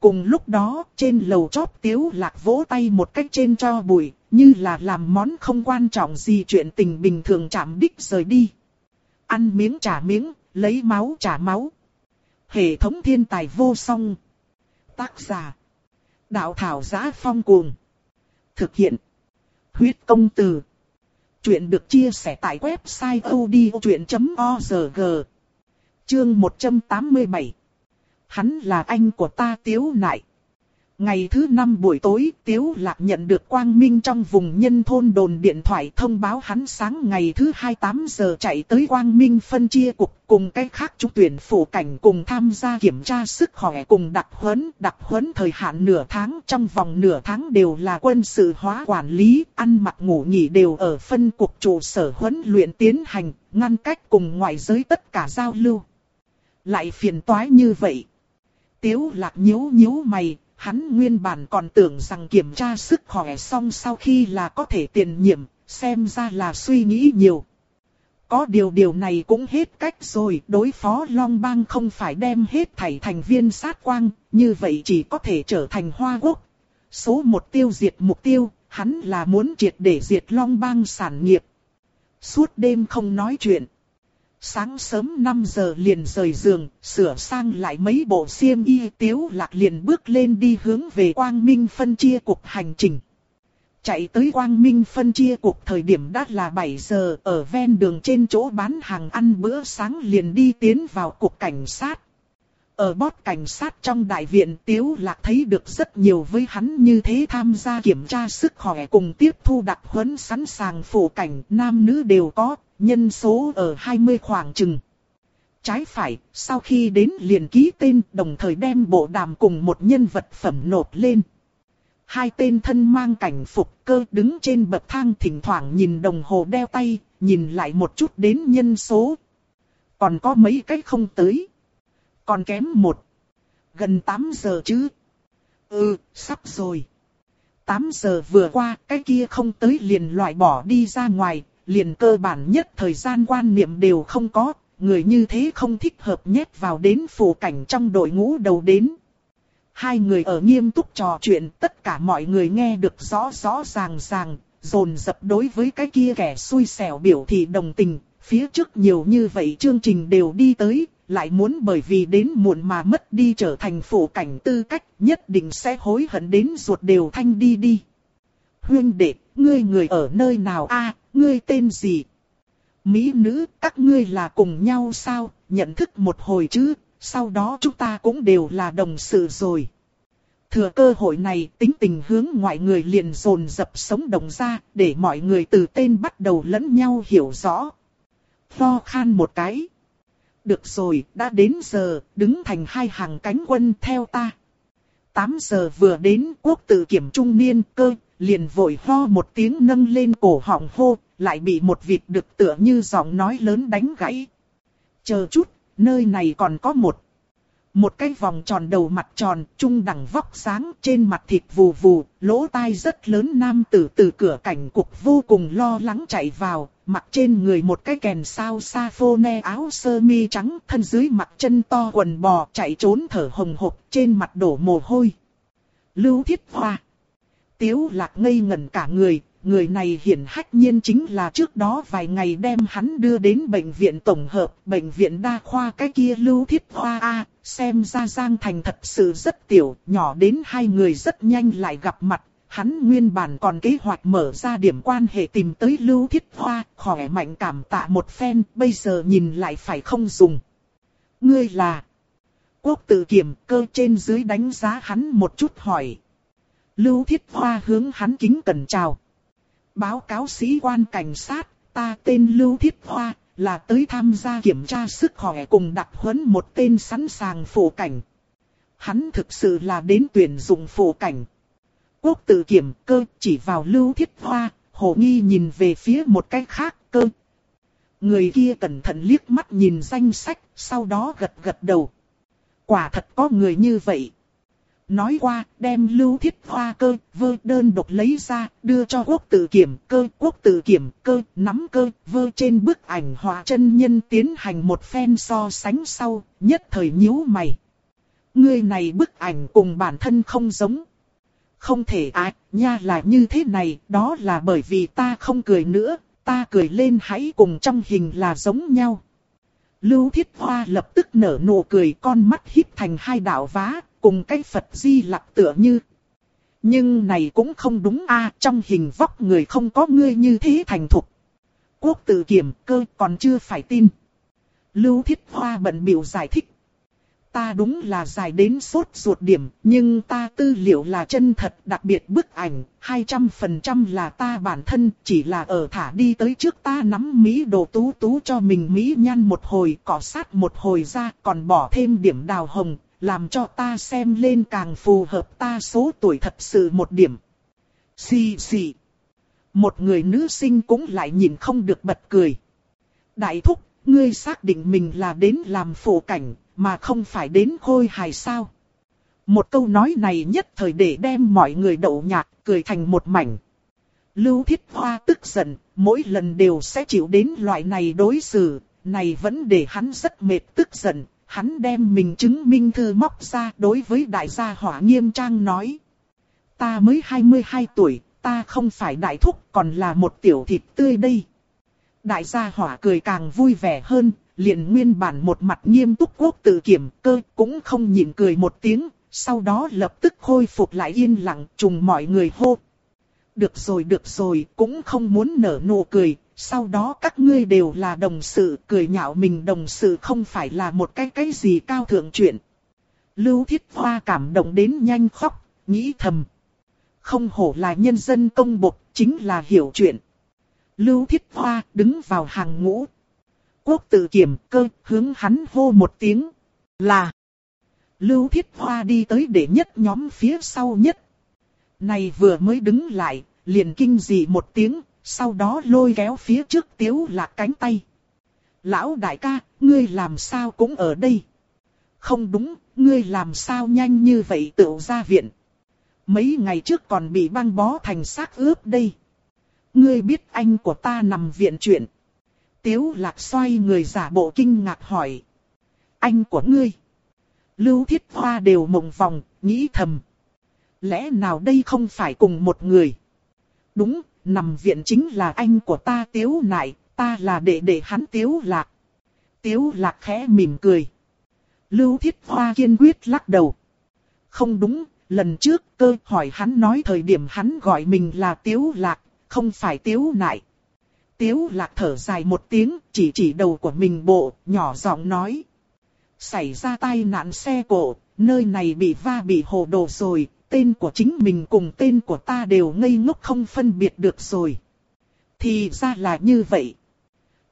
Cùng lúc đó, trên lầu chóp tiếu lạc vỗ tay một cách trên cho bụi, như là làm món không quan trọng gì chuyện tình bình thường chạm đích rời đi. Ăn miếng trả miếng, lấy máu trả máu. Hệ thống thiên tài vô song. Tác giả. Đạo thảo giá phong cuồng. Thực hiện. Huyết công từ. Chuyện được chia sẻ tại website odchuyện.org. Chương 187. Hắn là anh của ta tiếu nại. Ngày thứ năm buổi tối, Tiếu Lạc nhận được Quang Minh trong vùng nhân thôn đồn điện thoại thông báo hắn sáng ngày thứ 28 giờ chạy tới Quang Minh phân chia cục cùng cách khác trung tuyển phủ cảnh cùng tham gia kiểm tra sức khỏe cùng đặc huấn. Đặc huấn thời hạn nửa tháng trong vòng nửa tháng đều là quân sự hóa quản lý, ăn mặc ngủ nghỉ đều ở phân cục trụ sở huấn luyện tiến hành, ngăn cách cùng ngoại giới tất cả giao lưu. Lại phiền toái như vậy. Tiếu lạc nhíu nhíu mày, hắn nguyên bản còn tưởng rằng kiểm tra sức khỏe xong sau khi là có thể tiền nhiệm, xem ra là suy nghĩ nhiều. Có điều điều này cũng hết cách rồi, đối phó Long Bang không phải đem hết thảy thành viên sát quang, như vậy chỉ có thể trở thành hoa quốc. Số một tiêu diệt mục tiêu, hắn là muốn triệt để diệt Long Bang sản nghiệp. Suốt đêm không nói chuyện. Sáng sớm 5 giờ liền rời giường, sửa sang lại mấy bộ xiêm y tiếu lạc liền bước lên đi hướng về quang minh phân chia cuộc hành trình. Chạy tới quang minh phân chia cuộc thời điểm đã là 7 giờ ở ven đường trên chỗ bán hàng ăn bữa sáng liền đi tiến vào cuộc cảnh sát. Ở bót cảnh sát trong đại viện Tiếu Lạc thấy được rất nhiều với hắn như thế tham gia kiểm tra sức khỏe cùng tiếp thu đặc huấn sẵn sàng phủ cảnh nam nữ đều có, nhân số ở 20 khoảng chừng. Trái phải, sau khi đến liền ký tên đồng thời đem bộ đàm cùng một nhân vật phẩm nộp lên. hai tên thân mang cảnh phục cơ đứng trên bậc thang thỉnh thoảng nhìn đồng hồ đeo tay, nhìn lại một chút đến nhân số. Còn có mấy cái không tới. Còn kém một. Gần 8 giờ chứ. Ừ, sắp rồi. 8 giờ vừa qua, cái kia không tới liền loại bỏ đi ra ngoài, liền cơ bản nhất thời gian quan niệm đều không có, người như thế không thích hợp nhét vào đến phủ cảnh trong đội ngũ đầu đến. Hai người ở nghiêm túc trò chuyện, tất cả mọi người nghe được rõ rõ ràng ràng, dồn dập đối với cái kia kẻ xui xẻo biểu thị đồng tình, phía trước nhiều như vậy chương trình đều đi tới, lại muốn bởi vì đến muộn mà mất đi trở thành phủ cảnh tư cách, nhất định sẽ hối hận đến ruột đều thanh đi đi. Huyên đệ, ngươi người ở nơi nào a? ngươi tên gì? Mỹ nữ, các ngươi là cùng nhau sao, nhận thức một hồi chứ, sau đó chúng ta cũng đều là đồng sự rồi. Thừa cơ hội này tính tình hướng ngoại người liền dồn dập sống đồng ra, để mọi người từ tên bắt đầu lẫn nhau hiểu rõ. Lo khan một cái. Được rồi, đã đến giờ, đứng thành hai hàng cánh quân theo ta. 8 giờ vừa đến quốc tự kiểm trung niên cơ, liền vội ho một tiếng nâng lên cổ họng hô, lại bị một vịt được tựa như giọng nói lớn đánh gãy. Chờ chút, nơi này còn có một. Một cái vòng tròn đầu mặt tròn, trung đẳng vóc sáng, trên mặt thịt vù vù, lỗ tai rất lớn nam tử từ cửa cảnh cục vô cùng lo lắng chạy vào, mặc trên người một cái kèn sao sa phô ne áo sơ mi trắng, thân dưới mặt chân to quần bò, chạy trốn thở hồng hộc, trên mặt đổ mồ hôi. Lưu Thiết Hoa Tiếu lạc ngây ngẩn cả người, người này hiển hách nhiên chính là trước đó vài ngày đem hắn đưa đến bệnh viện tổng hợp, bệnh viện đa khoa cái kia lưu thiết hoa A, xem ra Giang Thành thật sự rất tiểu, nhỏ đến hai người rất nhanh lại gặp mặt. Hắn nguyên bản còn kế hoạch mở ra điểm quan hệ tìm tới Lưu Thiết Hoa, khỏe mạnh cảm tạ một phen, bây giờ nhìn lại phải không dùng. Ngươi là... Quốc tự kiểm cơ trên dưới đánh giá hắn một chút hỏi. Lưu Thiết Hoa hướng hắn kính cẩn chào. Báo cáo sĩ quan cảnh sát, ta tên Lưu Thiết Hoa, là tới tham gia kiểm tra sức khỏe cùng đặc huấn một tên sẵn sàng phổ cảnh. Hắn thực sự là đến tuyển dụng phổ cảnh. Quốc tự kiểm cơ chỉ vào Lưu Thiết Hoa, hồ nghi nhìn về phía một cái khác cơ. Người kia cẩn thận liếc mắt nhìn danh sách, sau đó gật gật đầu. Quả thật có người như vậy. Nói qua, đem lưu thiết hoa cơ, vơ đơn độc lấy ra, đưa cho quốc tử kiểm cơ, quốc tử kiểm cơ, nắm cơ, vơ trên bức ảnh hòa chân nhân tiến hành một phen so sánh sau, nhất thời nhíu mày. Người này bức ảnh cùng bản thân không giống. Không thể à, nha là như thế này, đó là bởi vì ta không cười nữa, ta cười lên hãy cùng trong hình là giống nhau. Lưu Thiết Hoa lập tức nở nụ cười con mắt híp thành hai đạo vá, cùng cái Phật Di Lặc tựa như. Nhưng này cũng không đúng a trong hình vóc người không có ngươi như thế thành thục. Quốc tử kiểm cơ còn chưa phải tin. Lưu Thiết Hoa bận biểu giải thích. Ta đúng là dài đến sốt ruột điểm, nhưng ta tư liệu là chân thật đặc biệt bức ảnh, 200% là ta bản thân, chỉ là ở thả đi tới trước ta nắm Mỹ đồ tú tú cho mình Mỹ nhăn một hồi, cỏ sát một hồi ra, còn bỏ thêm điểm đào hồng, làm cho ta xem lên càng phù hợp ta số tuổi thật sự một điểm. Xì xì. Một người nữ sinh cũng lại nhìn không được bật cười. Đại thúc, ngươi xác định mình là đến làm phổ cảnh, mà không phải đến khôi hài sao. Một câu nói này nhất thời để đem mọi người đậu nhạc, cười thành một mảnh. Lưu Thiết Hoa tức giận, mỗi lần đều sẽ chịu đến loại này đối xử, này vẫn để hắn rất mệt tức giận, hắn đem mình chứng minh thư móc ra đối với đại gia hỏa nghiêm trang nói. Ta mới 22 tuổi, ta không phải đại thúc còn là một tiểu thịt tươi đây. Đại gia hỏa cười càng vui vẻ hơn, liền nguyên bản một mặt nghiêm túc quốc tự kiểm cơ cũng không nhịn cười một tiếng, sau đó lập tức khôi phục lại yên lặng trùng mọi người hô. Được rồi được rồi, cũng không muốn nở nụ cười, sau đó các ngươi đều là đồng sự, cười nhạo mình đồng sự không phải là một cái cái gì cao thượng chuyện. Lưu Thiết Hoa cảm động đến nhanh khóc, nghĩ thầm. Không hổ là nhân dân công bộc, chính là hiểu chuyện. Lưu Thiết Hoa đứng vào hàng ngũ. Quốc tự kiểm cơ hướng hắn hô một tiếng. Là. Lưu Thiết Hoa đi tới để nhất nhóm phía sau nhất. Này vừa mới đứng lại, liền kinh dị một tiếng, sau đó lôi kéo phía trước tiếu lạc cánh tay. Lão đại ca, ngươi làm sao cũng ở đây. Không đúng, ngươi làm sao nhanh như vậy tựu ra viện. Mấy ngày trước còn bị băng bó thành xác ướp đây. Ngươi biết anh của ta nằm viện chuyện. Tiếu lạc xoay người giả bộ kinh ngạc hỏi. Anh của ngươi. Lưu thiết hoa đều mộng vòng, nghĩ thầm. Lẽ nào đây không phải cùng một người? Đúng, nằm viện chính là anh của ta tiếu nại, ta là đệ đệ hắn tiếu lạc. Tiếu lạc khẽ mỉm cười. Lưu thiết hoa kiên quyết lắc đầu. Không đúng, lần trước cơ hỏi hắn nói thời điểm hắn gọi mình là tiếu lạc, không phải tiếu nại. Tiếu lạc thở dài một tiếng, chỉ chỉ đầu của mình bộ, nhỏ giọng nói. Xảy ra tai nạn xe cộ, nơi này bị va bị hồ đồ rồi, tên của chính mình cùng tên của ta đều ngây ngốc không phân biệt được rồi. Thì ra là như vậy.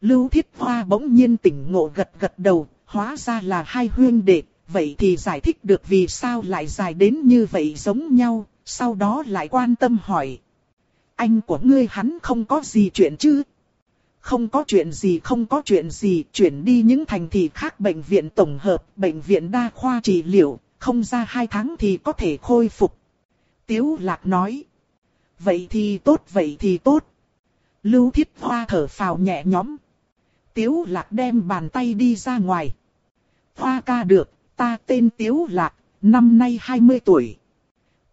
Lưu Thiết Hoa bỗng nhiên tỉnh ngộ gật gật đầu, hóa ra là hai huyên đệ, vậy thì giải thích được vì sao lại dài đến như vậy giống nhau, sau đó lại quan tâm hỏi. Anh của ngươi hắn không có gì chuyện chứ? Không có chuyện gì không có chuyện gì, chuyển đi những thành thị khác bệnh viện tổng hợp, bệnh viện đa khoa trị liệu, không ra hai tháng thì có thể khôi phục. Tiếu lạc nói. Vậy thì tốt, vậy thì tốt. Lưu thiết hoa thở phào nhẹ nhõm. Tiếu lạc đem bàn tay đi ra ngoài. Hoa ca được, ta tên Tiếu lạc, năm nay 20 tuổi.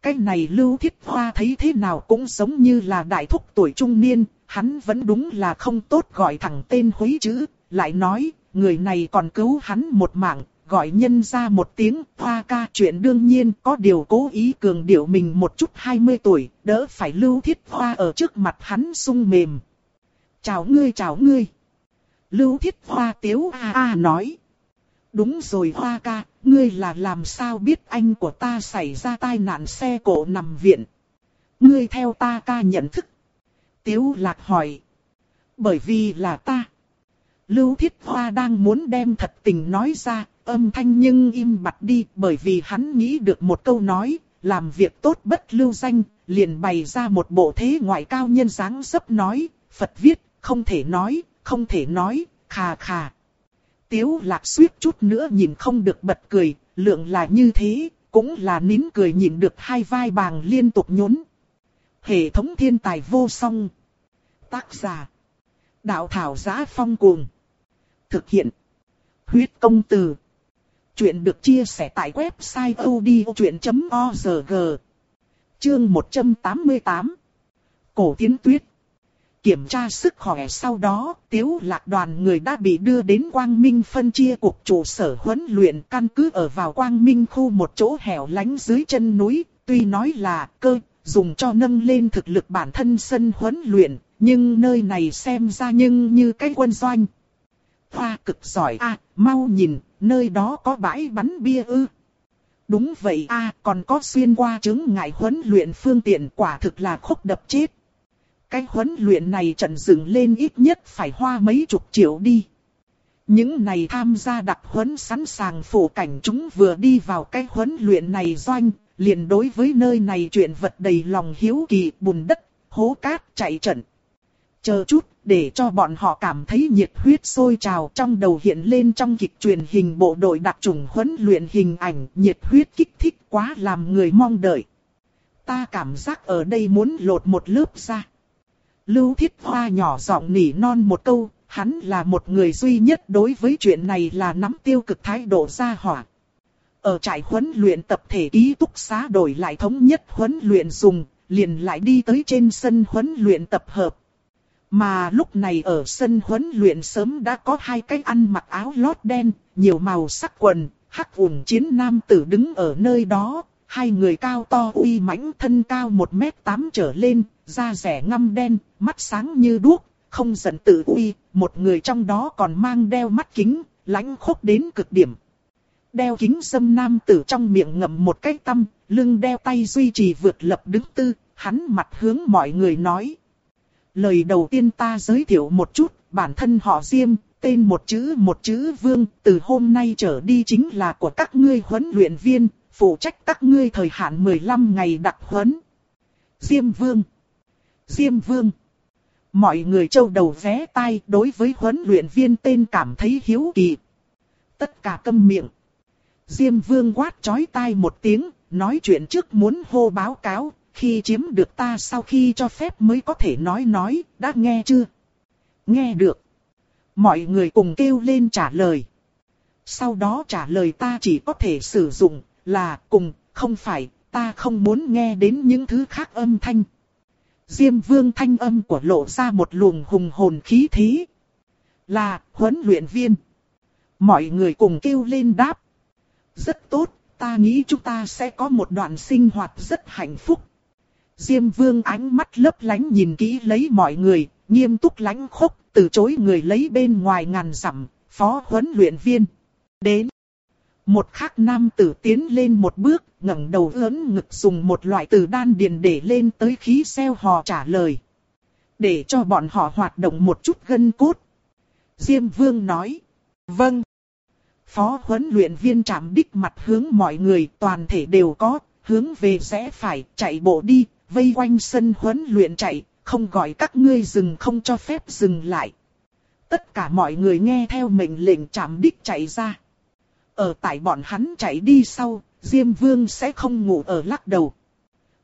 Cái này lưu thiết hoa thấy thế nào cũng giống như là đại thúc tuổi trung niên, hắn vẫn đúng là không tốt gọi thẳng tên húy chữ, lại nói, người này còn cứu hắn một mạng, gọi nhân ra một tiếng hoa ca chuyện đương nhiên có điều cố ý cường điệu mình một chút 20 tuổi, đỡ phải lưu thiết hoa ở trước mặt hắn sung mềm. Chào ngươi chào ngươi. Lưu thiết hoa tiếu a a nói. Đúng rồi hoa ca, ngươi là làm sao biết anh của ta xảy ra tai nạn xe cộ nằm viện. Ngươi theo ta ca nhận thức. Tiếu lạc hỏi. Bởi vì là ta. Lưu Thiết Hoa đang muốn đem thật tình nói ra, âm thanh nhưng im bặt đi bởi vì hắn nghĩ được một câu nói, làm việc tốt bất lưu danh, liền bày ra một bộ thế ngoại cao nhân dáng dấp nói, Phật viết, không thể nói, không thể nói, khà khà. Tiếu lạc suýt chút nữa nhìn không được bật cười, lượng là như thế, cũng là nín cười nhìn được hai vai bàng liên tục nhún. Hệ thống thiên tài vô song. Tác giả. Đạo thảo giá phong cuồng. Thực hiện. Huyết công từ. Chuyện được chia sẻ tại website odchuyện.org. Chương 188. Cổ tiến tuyết. Kiểm tra sức khỏe sau đó, tiếu lạc đoàn người đã bị đưa đến Quang Minh phân chia cục trụ sở huấn luyện căn cứ ở vào Quang Minh khu một chỗ hẻo lánh dưới chân núi, tuy nói là cơ, dùng cho nâng lên thực lực bản thân sân huấn luyện, nhưng nơi này xem ra nhưng như cái quân doanh. Hoa cực giỏi a mau nhìn, nơi đó có bãi bắn bia ư. Đúng vậy a còn có xuyên qua chứng ngại huấn luyện phương tiện quả thực là khúc đập chết. Cái huấn luyện này trận dựng lên ít nhất phải hoa mấy chục triệu đi. Những này tham gia đặc huấn sẵn sàng phủ cảnh chúng vừa đi vào cái huấn luyện này doanh, liền đối với nơi này chuyện vật đầy lòng hiếu kỳ bùn đất, hố cát chạy trận. Chờ chút, để cho bọn họ cảm thấy nhiệt huyết sôi trào trong đầu hiện lên trong kịch truyền hình bộ đội đặc trùng huấn luyện hình ảnh nhiệt huyết kích thích quá làm người mong đợi. Ta cảm giác ở đây muốn lột một lớp ra. Lưu Thiết Hoa nhỏ giọng nỉ non một câu, hắn là một người duy nhất đối với chuyện này là nắm tiêu cực thái độ ra hỏa. Ở trại huấn luyện tập thể ký túc xá đổi lại thống nhất huấn luyện dùng, liền lại đi tới trên sân huấn luyện tập hợp. Mà lúc này ở sân huấn luyện sớm đã có hai cái ăn mặc áo lót đen, nhiều màu sắc quần, hắc vùng chiến nam tử đứng ở nơi đó. Hai người cao to uy mãnh thân cao 1m8 trở lên, da rẻ ngăm đen, mắt sáng như đuốc, không giận tự uy, một người trong đó còn mang đeo mắt kính, lãnh khốc đến cực điểm. Đeo kính xâm nam tử trong miệng ngậm một cái tâm, lưng đeo tay duy trì vượt lập đứng tư, hắn mặt hướng mọi người nói. Lời đầu tiên ta giới thiệu một chút, bản thân họ Diêm, tên một chữ một chữ Vương, từ hôm nay trở đi chính là của các ngươi huấn luyện viên, phụ trách các ngươi thời hạn 15 ngày đặc huấn. Diêm Vương. Diêm Vương. Mọi người châu đầu vé tai đối với huấn luyện viên tên cảm thấy hiếu kỳ. Tất cả câm miệng. Diêm Vương quát chói tai một tiếng, nói chuyện trước muốn hô báo cáo, khi chiếm được ta sau khi cho phép mới có thể nói nói, đã nghe chưa? Nghe được. Mọi người cùng kêu lên trả lời. Sau đó trả lời ta chỉ có thể sử dụng là cùng, không phải, ta không muốn nghe đến những thứ khác âm thanh. Diêm vương thanh âm của lộ ra một luồng hùng hồn khí thế. Là huấn luyện viên. Mọi người cùng kêu lên đáp. Rất tốt, ta nghĩ chúng ta sẽ có một đoạn sinh hoạt rất hạnh phúc. Diêm vương ánh mắt lấp lánh nhìn kỹ lấy mọi người, nghiêm túc lánh khốc, từ chối người lấy bên ngoài ngàn dặm, phó huấn luyện viên. Đến. Một khắc nam tử tiến lên một bước, ngẩng đầu lớn ngực dùng một loại từ đan điền để lên tới khí xeo hò trả lời. Để cho bọn họ hoạt động một chút gân cốt. Diêm vương nói. Vâng. Phó huấn luyện viên chạm đích mặt hướng mọi người toàn thể đều có, hướng về rẽ phải, chạy bộ đi, vây quanh sân huấn luyện chạy, không gọi các ngươi dừng không cho phép dừng lại. Tất cả mọi người nghe theo mệnh lệnh chạm đích chạy ra. Ở tại bọn hắn chạy đi sau, Diêm Vương sẽ không ngủ ở lắc đầu.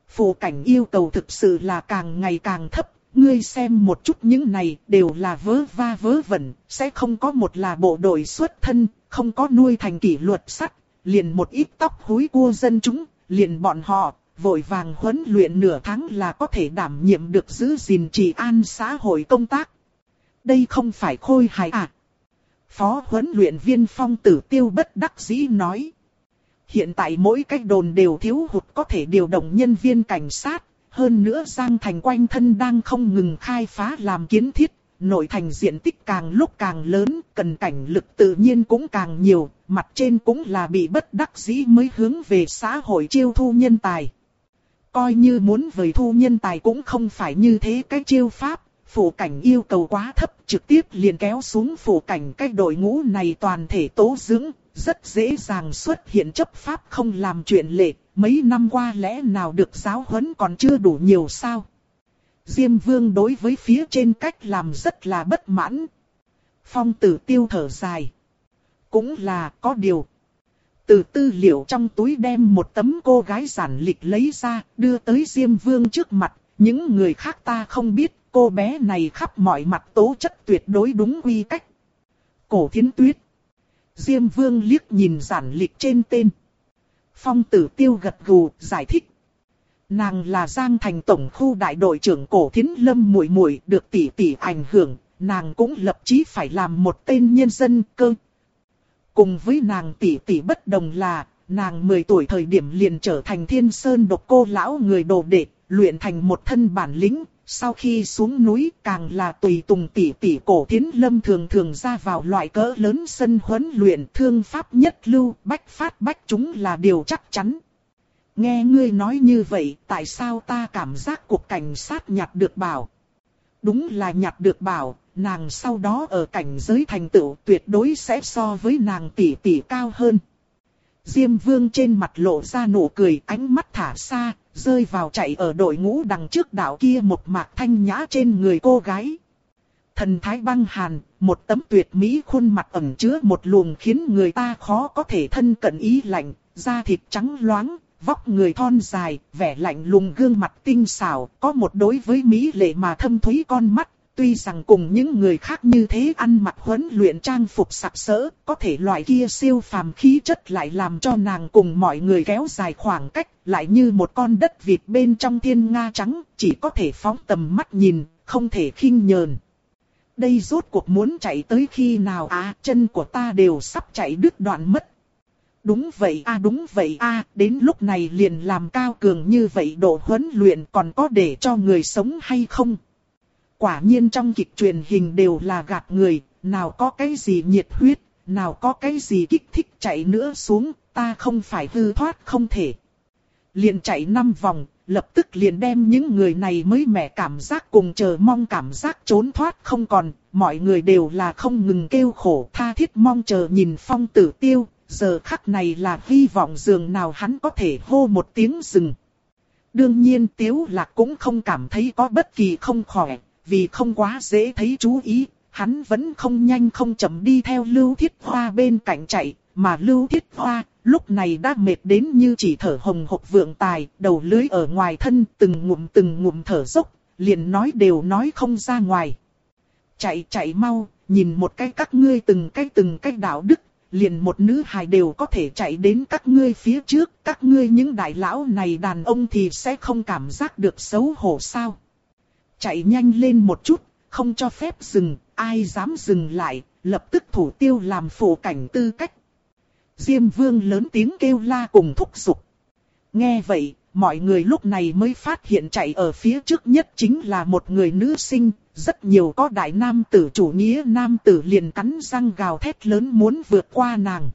Phù cảnh yêu cầu thực sự là càng ngày càng thấp, ngươi xem một chút những này đều là vớ va vớ vẩn, sẽ không có một là bộ đội xuất thân, không có nuôi thành kỷ luật sắt, liền một ít tóc húi cua dân chúng, liền bọn họ, vội vàng huấn luyện nửa tháng là có thể đảm nhiệm được giữ gìn trị an xã hội công tác. Đây không phải khôi hài à. Phó huấn luyện viên phong tử tiêu bất đắc dĩ nói. Hiện tại mỗi cách đồn đều thiếu hụt có thể điều động nhân viên cảnh sát, hơn nữa Giang Thành quanh thân đang không ngừng khai phá làm kiến thiết, nội thành diện tích càng lúc càng lớn, cần cảnh lực tự nhiên cũng càng nhiều, mặt trên cũng là bị bất đắc dĩ mới hướng về xã hội chiêu thu nhân tài. Coi như muốn vời thu nhân tài cũng không phải như thế cái chiêu pháp, phủ cảnh yêu cầu quá thấp trực tiếp liền kéo xuống phủ cảnh cái đội ngũ này toàn thể tố dưỡng, rất dễ dàng xuất hiện chấp pháp không làm chuyện lệ, mấy năm qua lẽ nào được giáo huấn còn chưa đủ nhiều sao. Diêm vương đối với phía trên cách làm rất là bất mãn. Phong tử tiêu thở dài. Cũng là có điều. Từ tư liệu trong túi đem một tấm cô gái giản lịch lấy ra, đưa tới Diêm Vương trước mặt, những người khác ta không biết, cô bé này khắp mọi mặt tố chất tuyệt đối đúng quy cách. Cổ thiến tuyết. Diêm Vương liếc nhìn giản lịch trên tên. Phong tử tiêu gật gù, giải thích. Nàng là Giang Thành Tổng khu đại đội trưởng cổ thiến lâm muội muội được tỷ tỷ ảnh hưởng, nàng cũng lập chí phải làm một tên nhân dân cơ. Cùng với nàng tỷ tỷ bất đồng là, nàng 10 tuổi thời điểm liền trở thành thiên sơn độc cô lão người đồ đệ, luyện thành một thân bản lĩnh, sau khi xuống núi càng là tùy tùng tỷ tỷ cổ thiến lâm thường thường ra vào loại cỡ lớn sân huấn luyện thương pháp nhất lưu, bách phát bách chúng là điều chắc chắn. Nghe ngươi nói như vậy, tại sao ta cảm giác cuộc cảnh sát nhặt được bảo? Đúng là nhặt được bảo, nàng sau đó ở cảnh giới thành tựu tuyệt đối sẽ so với nàng tỷ tỷ cao hơn. Diêm vương trên mặt lộ ra nụ cười ánh mắt thả xa, rơi vào chạy ở đội ngũ đằng trước đảo kia một mạc thanh nhã trên người cô gái. Thần thái băng hàn, một tấm tuyệt mỹ khuôn mặt ẩn chứa một luồng khiến người ta khó có thể thân cận ý lạnh, da thịt trắng loáng, vóc người thon dài, vẻ lạnh lùng gương mặt tinh xảo, có một đối với mỹ lệ mà thâm thúy con mắt. Tuy rằng cùng những người khác như thế ăn mặc huấn luyện trang phục sặc sỡ, có thể loại kia siêu phàm khí chất lại làm cho nàng cùng mọi người kéo dài khoảng cách, lại như một con đất vịt bên trong thiên nga trắng, chỉ có thể phóng tầm mắt nhìn, không thể khinh nhờn. Đây rốt cuộc muốn chạy tới khi nào à, chân của ta đều sắp chạy đứt đoạn mất. Đúng vậy a đúng vậy a đến lúc này liền làm cao cường như vậy độ huấn luyện còn có để cho người sống hay không? Quả nhiên trong kịch truyền hình đều là gạt người, nào có cái gì nhiệt huyết, nào có cái gì kích thích chạy nữa xuống, ta không phải hư thoát không thể. Liền chạy năm vòng, lập tức liền đem những người này mới mẻ cảm giác cùng chờ mong cảm giác trốn thoát không còn, mọi người đều là không ngừng kêu khổ tha thiết mong chờ nhìn phong tử tiêu, giờ khắc này là hy vọng dường nào hắn có thể hô một tiếng dừng. Đương nhiên Tiếu Lạc cũng không cảm thấy có bất kỳ không khỏe, vì không quá dễ thấy chú ý, hắn vẫn không nhanh không chậm đi theo Lưu Thiết Hoa bên cạnh chạy, mà Lưu Thiết Hoa lúc này đã mệt đến như chỉ thở hồng hộc vượng tài, đầu lưới ở ngoài thân từng ngụm từng ngụm thở dốc, liền nói đều nói không ra ngoài. Chạy chạy mau, nhìn một cái các ngươi từng cái từng cái đạo đức, liền một nữ hài đều có thể chạy đến các ngươi phía trước, các ngươi những đại lão này đàn ông thì sẽ không cảm giác được xấu hổ sao. Chạy nhanh lên một chút, không cho phép dừng, ai dám dừng lại, lập tức thủ tiêu làm phổ cảnh tư cách. Diêm vương lớn tiếng kêu la cùng thúc giục. Nghe vậy, mọi người lúc này mới phát hiện chạy ở phía trước nhất chính là một người nữ sinh, rất nhiều có đại nam tử chủ nghĩa nam tử liền cắn răng gào thét lớn muốn vượt qua nàng.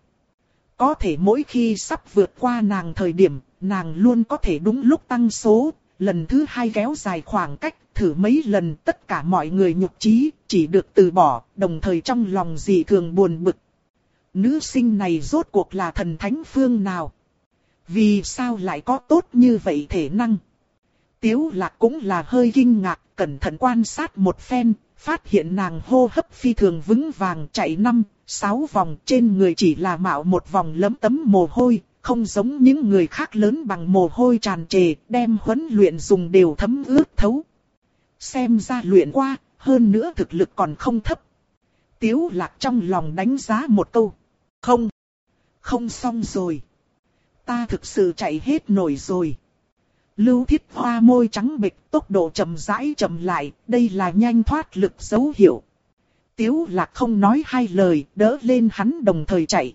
Có thể mỗi khi sắp vượt qua nàng thời điểm, nàng luôn có thể đúng lúc tăng số, lần thứ hai kéo dài khoảng cách, thử mấy lần tất cả mọi người nhục trí, chỉ được từ bỏ, đồng thời trong lòng dị thường buồn bực. Nữ sinh này rốt cuộc là thần thánh phương nào? Vì sao lại có tốt như vậy thể năng? Tiếu lạc cũng là hơi kinh ngạc, cẩn thận quan sát một phen, phát hiện nàng hô hấp phi thường vững vàng chạy năm, sáu vòng trên người chỉ là mạo một vòng lấm tấm mồ hôi, không giống những người khác lớn bằng mồ hôi tràn trề, đem huấn luyện dùng đều thấm ướt thấu. Xem ra luyện qua, hơn nữa thực lực còn không thấp. Tiếu lạc trong lòng đánh giá một câu. Không, không xong rồi. Ta thực sự chạy hết nổi rồi. Lưu thiết hoa môi trắng bịch tốc độ chậm rãi chậm lại, đây là nhanh thoát lực dấu hiệu. Tiếu lạc không nói hai lời, đỡ lên hắn đồng thời chạy.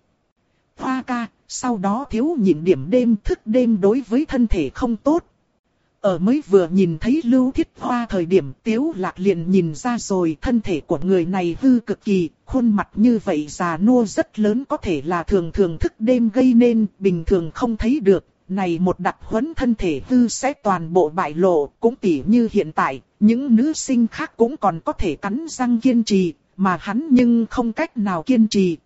Hoa ca, sau đó thiếu nhịn điểm đêm thức đêm đối với thân thể không tốt. Ở mới vừa nhìn thấy lưu thiết hoa thời điểm tiếu lạc liền nhìn ra rồi thân thể của người này hư cực kỳ, khuôn mặt như vậy già nua rất lớn có thể là thường thường thức đêm gây nên, bình thường không thấy được, này một đặc huấn thân thể hư sẽ toàn bộ bại lộ, cũng tỉ như hiện tại, những nữ sinh khác cũng còn có thể cắn răng kiên trì, mà hắn nhưng không cách nào kiên trì,